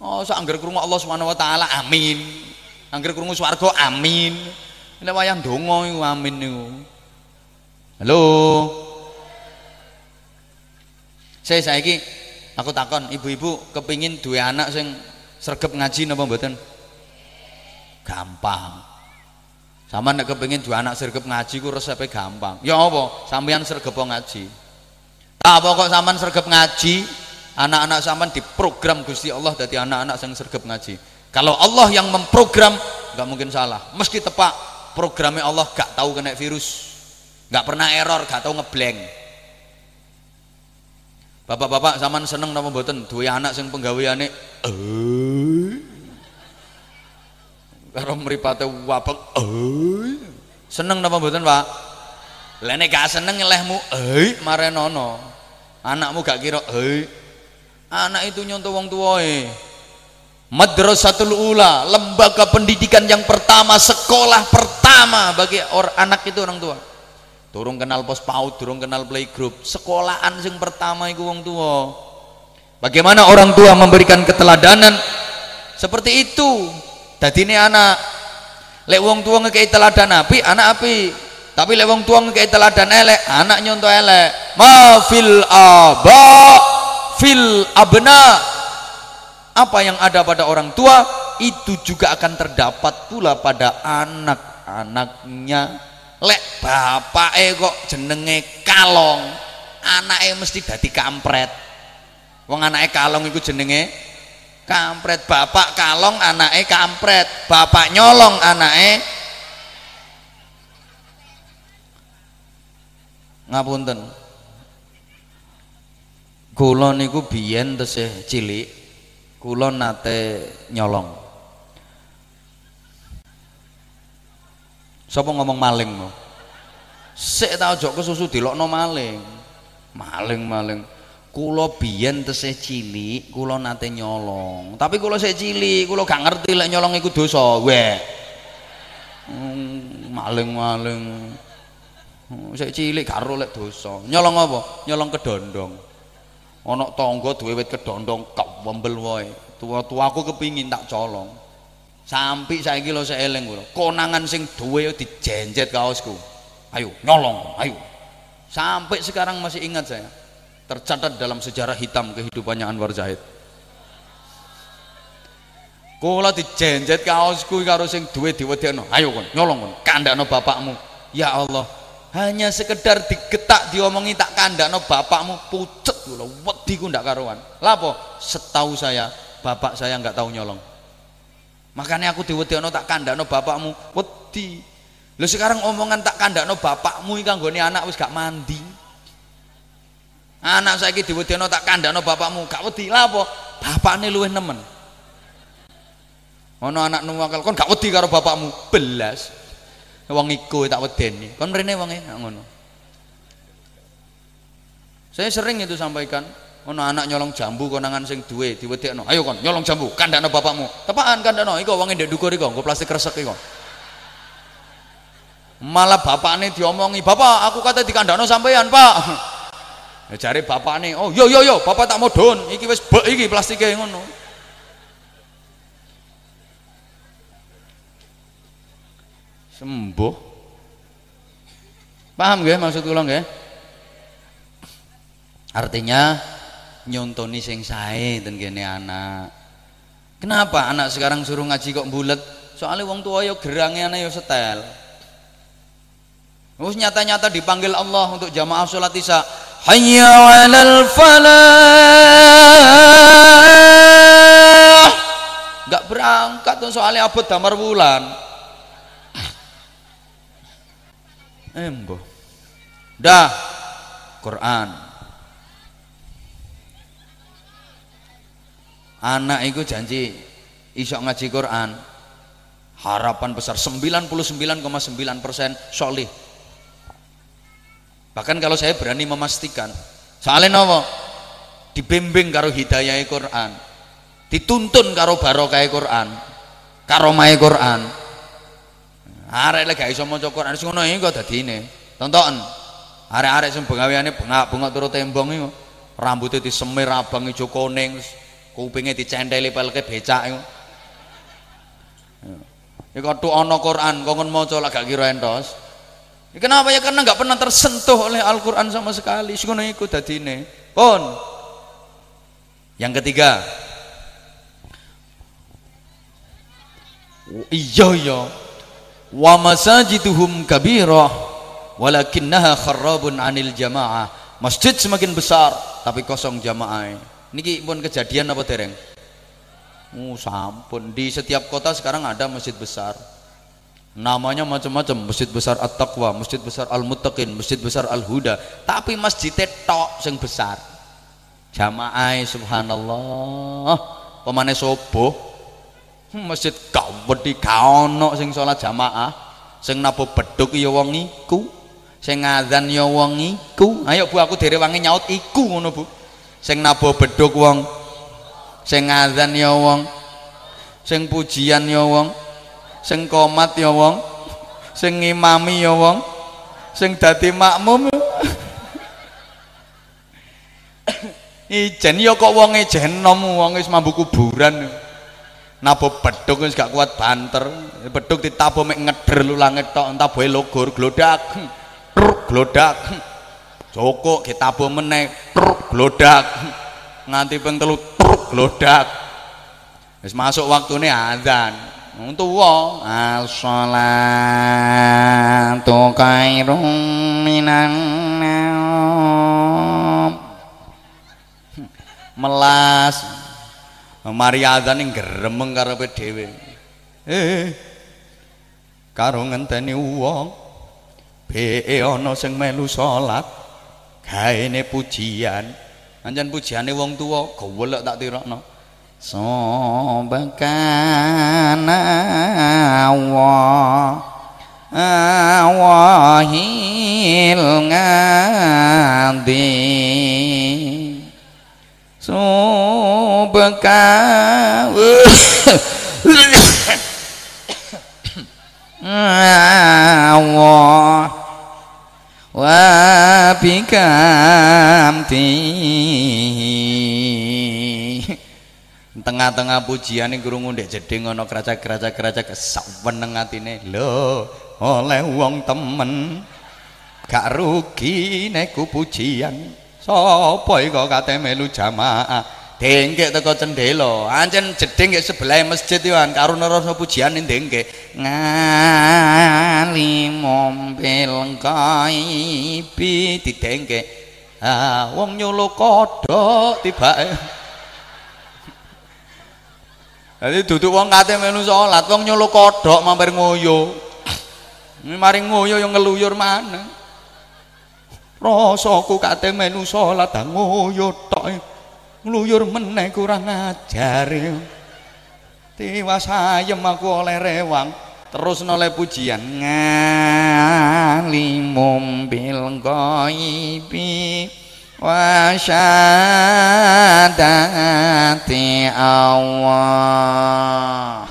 Oh seangger krungu Allah Subhanahu wa taala amin. Angger krungu swarga amin. Nek wayah donga iku amin halo? Saya saiki aku takon ibu-ibu kepingin dua anak sing sergap ngaji napa mboten? Gampang. Sama nek kepingin dua anak sergap ngaji ku resepnya gampang. Ya apa? Sampean sergap ngaji. Tak pokok sampean sergap ngaji anak-anak sampean diprogram Gusti Allah dari anak-anak yang sergap ngaji. Kalau Allah yang memprogram nggak mungkin salah. Meski tepak programnya Allah gak tahu kena virus. Nggak pernah error gak tau ngeblank bapak-bapak zaman seneng nama boten dua anak sing penggaweane eh karo mripate wabek eh seneng nama boten Pak? Lene gak seneng lehmu eh marenono anakmu gak kira eh anak itu nyontoh wong tuwae. Madrasatul Ula, lembaga pendidikan yang pertama, sekolah pertama bagi orang anak itu orang tua durung kenal pos paut durung kenal playgroup. Sekolahan sing pertama iku wong tua bagaimana orang tua memberikan keteladanan? Seperti itu. Ini anak. Lek wong tua ngekei teladan api anak api. Tapi lek wong tua ngekei teladan elek anak nyontoh elek. Ma fil aba fil abna. Apa yang ada pada orang tua itu juga akan terdapat pula pada anak-anaknya lek bapak kok jenenge kalong anaknya mesti dadi kampret. Wong anaknya kalong itu jenenge kampret. Bapak kalong anaknya kampret. Bapak nyolong anaknya ngapunten? Kula niku biyen tesih cilik. Kula nate nyolong sapa ngomong maling mau sik ta aja kesusu dilokno maling. Maling maling. Kula biyen tesih cilik kula nate nyolong. Tapi kula sik cilik kula gak ngerti lek nyolong iku dosa. Weh. Hmm, maling maling. Sik cilik karo lek dosa. Nyolong apa? Nyolong kedondong. Ana tangga duwe wit kedondong kewembel wae. Tua-tua aku kepingin tak colong sampai saiki lho saya eling kula konangan sing duwe dijenjet kaosku. Ayo nyolong ayo. Sampai sekarang masih ingat saya. Tercatat dalam sejarah hitam kehidupannya Anwar Zahid. Kula dijenjet kaosku karo sing duwe diwedekno. Ayo kon nyolong kon. Kandakno bapakmu. Ya Allah hanya sekedar digetak diomongi tak kandakno bapakmu pucet lho. Wedi ku ndak karuan. Lapo setahu saya bapak saya nggak tahu nyolong makanya aku diwedekno tak kandakno bapakmu. Wedi. Lho sekarang omongan tak kandakno bapakmu iki kanggone anak wis gak mandi. Anak saiki diwedekno tak kandakno bapakmu gak wedi. Lapo bapakne luwih nemen. Ono anak nuwakal kon gak wedi karo bapakmu. Belas. Wong iku tak wedeni. Kon mrene wonge ngono. Saya sering itu sampaikan ono anak nyolong jambu konangan sing duwe diwedekno. Ayo kon nyolong jambu kandakno bapakmu. Tepaan kandakno iko wonge ndek dukur iko nggo plastik resek iko malah bapakne diomongi bapak aku kata dikandakno sampean pak. *laughs* Ya jare bapakne oh yo yo yo bapak tak mau don iki wis bek iki plastike ngono. Sembuh. Paham gak maksud kula nggih? Artinya nyontoni sing sae ten kene anak. Kenapa anak sekarang suruh ngaji kok bulet? Soalnya wong tua yo gerange anak yo setel. Terus nyata-nyata dipanggil Allah untuk jamaah sholat isya. Hayya 'alal falah. Gak berangkat tuh soalnya abad damar bulan embo dah. Quran anak itu janji isok ngaji Quran. Harapan besar 99,9 persen solih. Bahkan kalau saya berani memastikan soalnya nopo dibimbing karo hidayah Quran dituntun karo barokah Quran karomai Quran. Arek lek gak iso maca Quran sing ngono iki kok dadine. Tonton arek-arek sing bengaweane bengak-bengak turu tembong iku rambutnya disemir abang ijo kuning kupingnya dicenteli pelke becak iku. Ya. Kok ana Quran kongon maca lak gak kira entos. Ya kenapa? Ya karena nggak pernah tersentuh oleh Al-Quran sama sekali. Sing ngono iku dadine. Pun. Yang ketiga. Iya iya. Wa masajiduhum kabirah walakinnaha kharrabun anil jamaah. Masjid semakin besar tapi kosong jamaah niki pun kejadian apa dereng oh sampun. Di setiap kota sekarang ada masjid besar. Namanya macam-macam. Masjid besar at-taqwa masjid besar al-muttaqin masjid besar al-huda. Tapi masjid tok sing besar. Jamaah subhanallah. Pemane sobo masjid gawedi kaono sing sholat jamaah. Sing nabo beduk ya wong iku. Sing ngadzan ya wong ayo Bu aku dhewe wangi nyaut iku ngono Bu sing nabo beduk wong. Sing ngadzan ya wong. Sing pujian ya wong. Sing komat ya wong. Sing ngimami ya wong. Sing dadi makmum. Ijen ya kok wong ijen nom wong wis mambu kuburan. Nabo beduk wis gak kuat banter. Beduk ditabuh mek ngeder lu langit tok tabuhe logor glodak. Glodak Joko ditabuh meneh truk glodak nganti ping telu truk glodak wis masuk waktune azan. Tuwa as-shalatu khairum minan *laughs* melas. Mari adzan ning gremeng karepe dhewe. Eh karo ngenteni wong be ana sing melu salat gaene pujian anjen pujiane wong tuwa gowelek tak tirokno sobakana wa awahil ngadi subka Allah wabikamti tengah-tengah pujian ini kurungu di jadi ngono keraca keraca keraca kesapan nengat lo oleh wong temen. Gak rugi neku pujian. Sopoy kok kate melu jamaah? Dengke teko cendela. Ancen jeding ke sebelah masjid yo karo nerasa pujian ning dengke. Ngali mompil kaibi didengke. Ah, wong nyulo kodhok tibake. Jadi *laughs* duduk wong kate melu salat, wong nyulo kodhok mampir ngoyo. Mari ngoyo yang ngeluyur mana? rasaku kate melu salat ngoyo tok ngluyur meneh kurang ajar. Tiwas ayem aku oleh rewang terus noleh pujian. Ngali mobil ghaibi wa syadati Allah.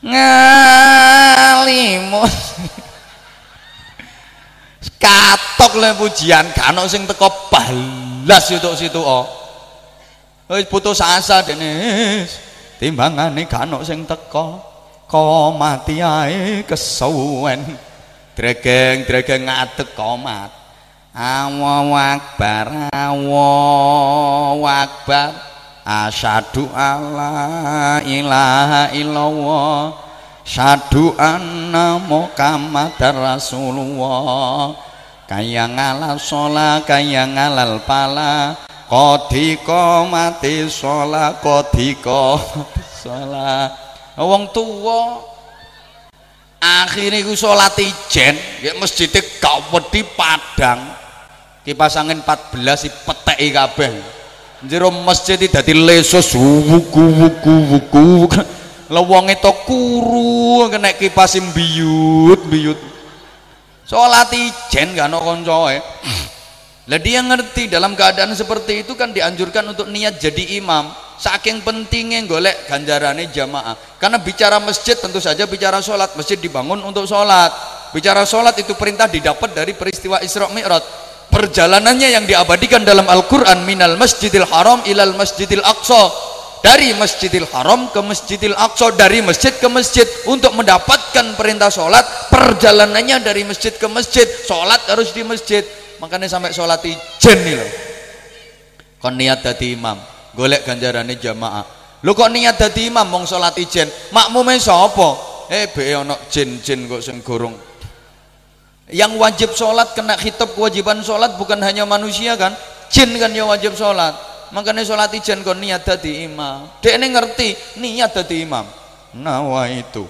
Ngali katok le pujian gak ono sing teko balas untuk situ oh wis putus asa dene. Timbangane gak ono sing teko mati ae kesuwen. Dregeng dregeng ngadeg komat. Allahu akbar Allahu akbar. Asyhadu alla ilaha illallah. Syadu anna muhammadar rasulullah kayang ngalal sola kayang ngalal pala. Kodiko mati sola kodiko mati wong tuwa. Akhire ku salat ijen ya masjidnya gak wedi padang. Kipas angin 14 si kabeh. Jero masjid dadi lesus wuku wuku wuku. Lewong itu kuru kena kipas biut biut sholat ijen gak ada koncoe. Lah dia ngerti dalam keadaan seperti itu kan dianjurkan untuk niat jadi imam. Saking pentingnya golek ganjarannya jamaah. Karena bicara masjid tentu saja bicara sholat. Masjid dibangun untuk sholat. Bicara sholat itu perintah didapat dari peristiwa Isra Mi'raj. Perjalanannya yang diabadikan dalam Al-Quran minal masjidil haram ilal masjidil aqsa dari Masjidil Haram ke Masjidil Aqsa dari masjid ke masjid untuk mendapatkan perintah sholat perjalanannya dari masjid ke masjid sholat harus di masjid. Makanya sampai sholat ijen nih loh. Kon niat dadi imam golek ganjarannya jamaah. Lu kok niat dadi imam mau sholat ijen? Makmumnya sapa? Eh be ono jin jin kok sing gorong. Yang wajib sholat kena khitab kewajiban sholat bukan hanya manusia kan? Jin kan yang wajib sholat makanya sholat ijen kon niat dadi imam. Dek ini ngerti niat dadi imam. Nawa itu.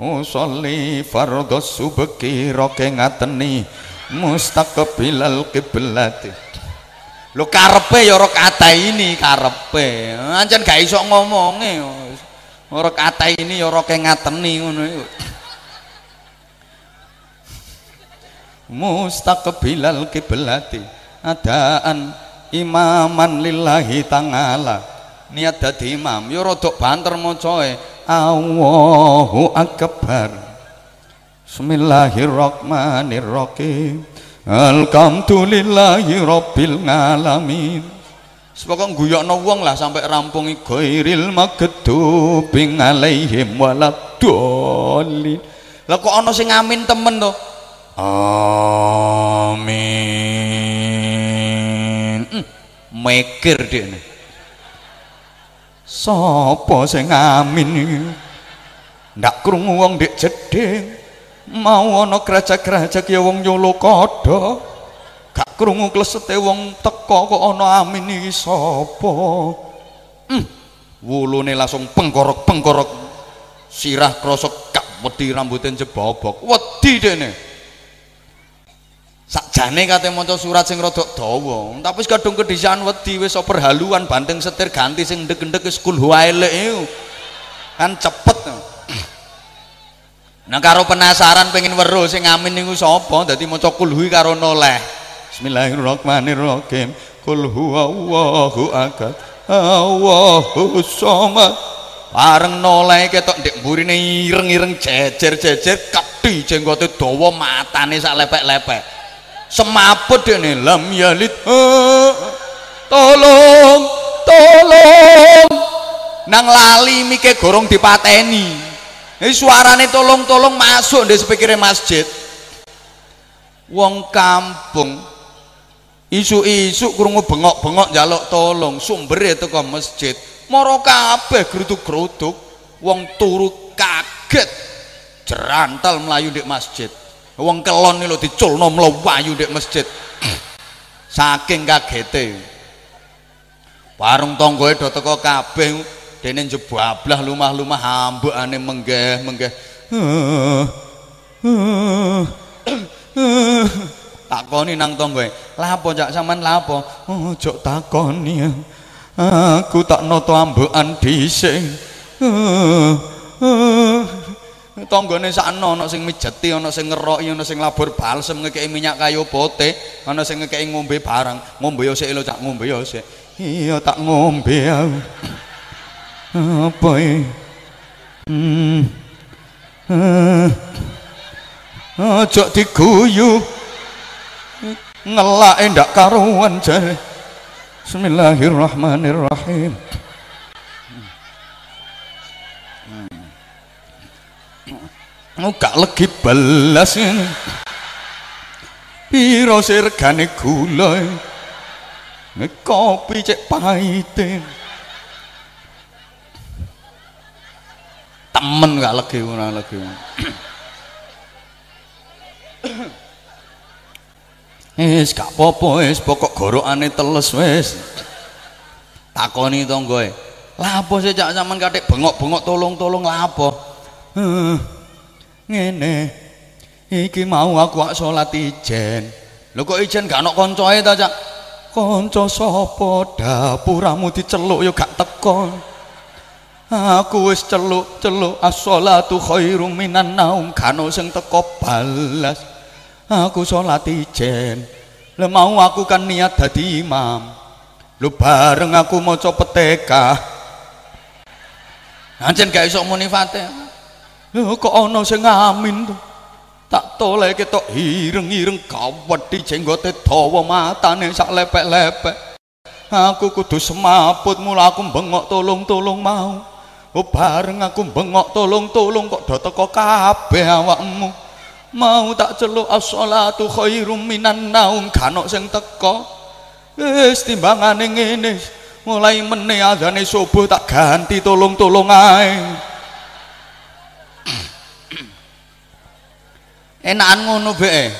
Usolli fardhos subki roke ngateni mustaqbilal kiblati lo karepe ya kata ini karepe. Ancen gak iso ngomonge ora kata ini ya roke ngateni ngono mustaqbilal kiblati adaan imaman lillahi ta'ala niat dadi imam ya rada banter macae Allahu akbar Bismillahirrahmanirrahim Alhamdulillahi rabbil alamin Sepokok guyokno wong lah sampai rampung ghairil magdubi alaihim waladdallin. Lah kok ana sing amin temen to? Amin. Mikir dekne. Sapa sing amin? Ndak krungu wong ndek jeding. Mau ana kerajak-kerajak ya wong Nyolokada. Gak krungu klesete wong teka kok ana amin iki sapa? Hmm. Wulune langsung pengkorok-pengkorok sirah krosok gak wedi rambuté jebobok. Wedi dene. Sakjane kate maca surat sing rada dawa, tapi kadung kedisian wedi wis perhaluan banting setir ganti sing ndek-ndek wis elek Kan cepet. Nah karo penasaran pengen weruh sing ngamin niku sapa dadi maca kulhu karo noleh. Bismillahirrahmanirrahim. Kul huwallahu ahad. Allahu somad. Bareng noleh ketok ndek mburine ireng-ireng jejer-jejer kedhi jenggote dawa matane sak lepek-lepek. Semaput dene lam yalid. Tolong, tolong. Nang lali mike gorong dipateni. Ini suarane tolong-tolong masuk di sepikirnya masjid. Wong kampung isu-isu krungu bengok-bengok jaluk tolong sumber itu ke masjid moro kabeh geruduk-geruduk wong turu kaget jerantal melayu di masjid wong kelon ini lo diculno melayu di masjid. Saking kagete. Warung tonggoe do teko kabeh dene jebablah lumah-lumah hambukane menggeh menggeh. Takoni nang tonggoe lapo cak? Sampean lapo ojo takoni. Aku tak noto ambekan dhisik tanggane sakno ana sing mijeti ana sing ngeroki ana sing labur balsem ngekeki minyak kayu putih ana sing ngekeki ngombe barang. Ngombe yo sik lho cak ngombe yo sik. Iya tak ngombe aku apa ya? Hmm. Ojo diguyu. Ngelak ndak karuan jare. Bismillahirrahmanirrahim Gak legi belas piro sirgane gula kopi cek pahitin temen gak legi ora legi *clears throat* Wis gak apa-apa wis pokok gorokane teles wis. Takoni tanggoe. Lah apa sih cak sampean katik bengok-bengok tolong-tolong lah apa? Ngene. Iki mau aku ak salat ijen. Lho kok ijen gak ana kancae ta cak? Kanca sapa dapuramu diceluk ya gak teko. Aku wis celuk-celuk as-shalatu khairum minan naum kano sing teko balas. aku sholat ijen le mau aku kan niat dadi imam lu bareng aku mau coba peteka anjen gak iso muni fatih lu kok ono sing amin tuh tak toleh ketok ireng-ireng kawat di jenggote dawa matane sak lepek-lepek. Aku kudu semaput mula aku bengok tolong-tolong mau. Oh bareng aku bengok tolong-tolong kok do teko kabeh awakmu. Mau tak celuk as-shalatu khairum minan naum kanok sing teko. Wis timbangane ngene mulai meneh azane subuh tak ganti tolong-tolong ae enakan ngono be.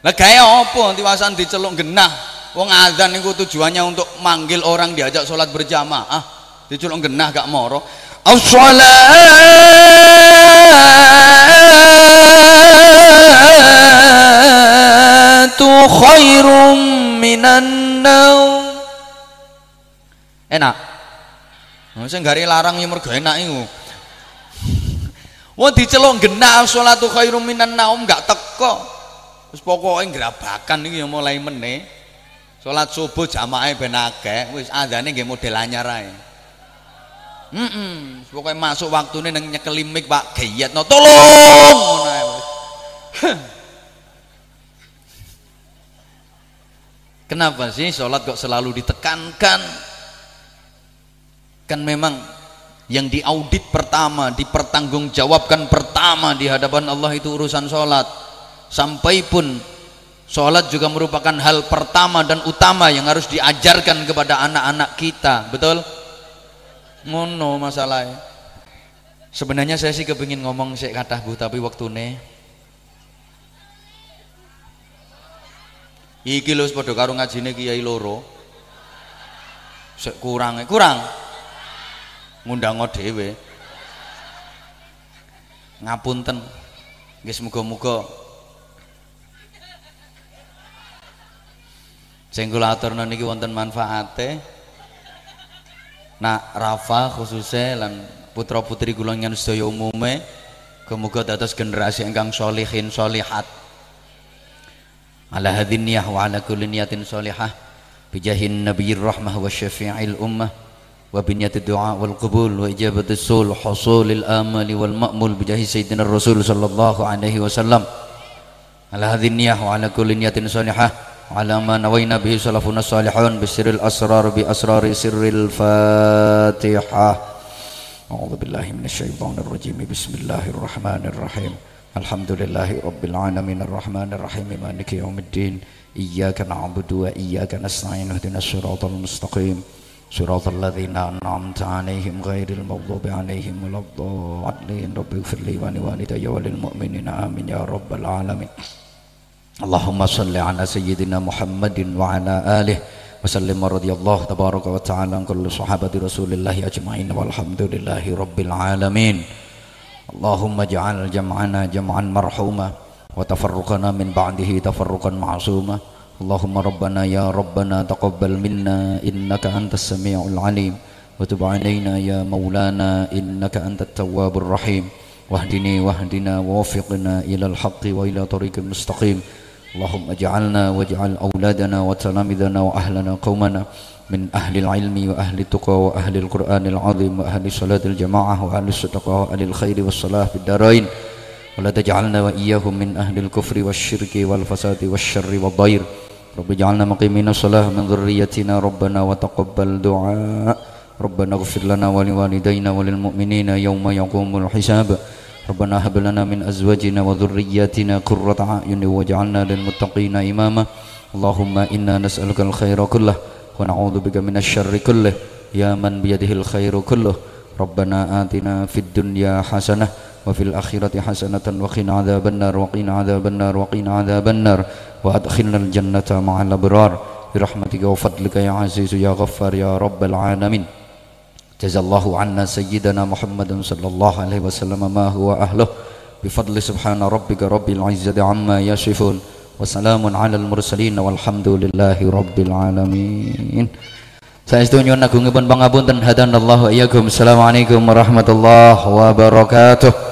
Lah gawe apa tiwasan diceluk genah? Wong azan niku tujuannya untuk manggil orang diajak sholat berjamaah. Ah, diceluk genah gak moro. As-salatu khairum minan naum. Enak. Sing gari larang ya mergo enak iku wong diceluk genah salatu khairum minan naum gak teko wis pokoke grabakan iki ya mulai meneh salat subuh jamaah ben akeh wis azane nggih model anyar ae Mm -mm. Pokoknya masuk waktu ini nang nyekeli mik Pak Gayat no tolong ngono *laughs* Kenapa sih sholat kok selalu ditekankan? Kan memang yang diaudit pertama, dipertanggungjawabkan pertama di hadapan Allah itu urusan sholat. Sampai pun sholat juga merupakan hal pertama dan utama yang harus diajarkan kepada anak-anak kita. Betul? Ngono masalahnya. Sebenarnya saya sih kepingin ngomong sih kata bu, tapi waktu nih Iki lho padha karo ngajine Kiai loro. Sik kurang, kurang. Ngundang dhewe. Ngapunten. Nggih muga-muga sing kula aturna niki wonten manfaate. Nak Rafa khususnya lan putra-putri kula nyen sedaya umume, muga dados generasi ingkang solihin solihat ala hadhin niyah wa ala kulli niyatin salihah bijahin nabiyir rahmah wa syafi'il ummah وبنية الدعاء والقبول وإجابة السؤال حصول الآمل والمأمول بجاه سيدنا الرسول صلى الله عليه وسلم. على هذه النية وعلى كل نية صالحة وعلى ما نوينا به سلفنا الصالحون بسر الأسرار بأسرار سر الفاتحة. أعوذ بالله من الشيطان الرجيم. بسم الله الرحمن الرحيم. الحمد لله رب العالمين. الرحمن الرحيم. مالك يوم الدين. إياك نعبد وإياك نستعين. اهدنا الصراط المستقيم. صراط الذين أنعمت عليهم غير المغضوب عليهم ولا الضالين. رب اغفر لي ولوالدي وللمؤمنين. آمين يا رب العالمين. اللهم صل على سيدنا محمد وعلى آله وسلم. رضي الله تبارك وتعالى عن كل صحابة رسول الله أجمعين والحمد لله رب العالمين. اللهم اجعل جمعنا جمعا مرحوما وتفرقنا من بعده تفرقا معصوما اللهم ربنا يا ربنا تقبل منا إنك أنت السميع العليم وتب علينا يا مولانا إنك أنت التواب الرحيم واهدني واهدنا ووفقنا إلى الحق وإلى طريق المستقيم اللهم اجعلنا واجعل أولادنا وتلامذنا وأهلنا قومنا من أهل العلم وأهل التقى وأهل القرآن العظيم وأهل صلاة الجماعة وأهل الصدقة وأهل الخير والصلاة في الدارين. ولا تجعلنا وإياهم من أهل الكفر والشرك والفساد والشر والضير. رب اجعلنا مقيمين الصلاة من ذريتنا ربنا وتقبل دعاء. ربنا اغفر لنا ولوالدينا وللمؤمنين يوم يقوم الحساب. ربنا هب لنا من أزواجنا وذرياتنا قرة أعين واجعلنا للمتقين إماما. اللهم إنا نسألك الخير كله ونعوذ بك من الشر كله. يا من بيده الخير كله. ربنا آتنا في الدنيا حسنة وفي الآخرة حسنة وقنا عذاب النار وقنا عذاب النار وقنا عذاب النار. وأدخلنا الجنة مع الأبرار برحمتك وفضلك يا عزيز يا غفار يا رب العالمين جزا الله عنا سيدنا محمد صلى الله عليه وسلم ما هو أهله بفضل سبحان ربك رب العزة عما يصفون وسلام على المرسلين والحمد لله رب العالمين Saya setuju nagungipun pangapunten hadanallahu iyyakum. Assalamualaikum warahmatullahi wabarakatuh.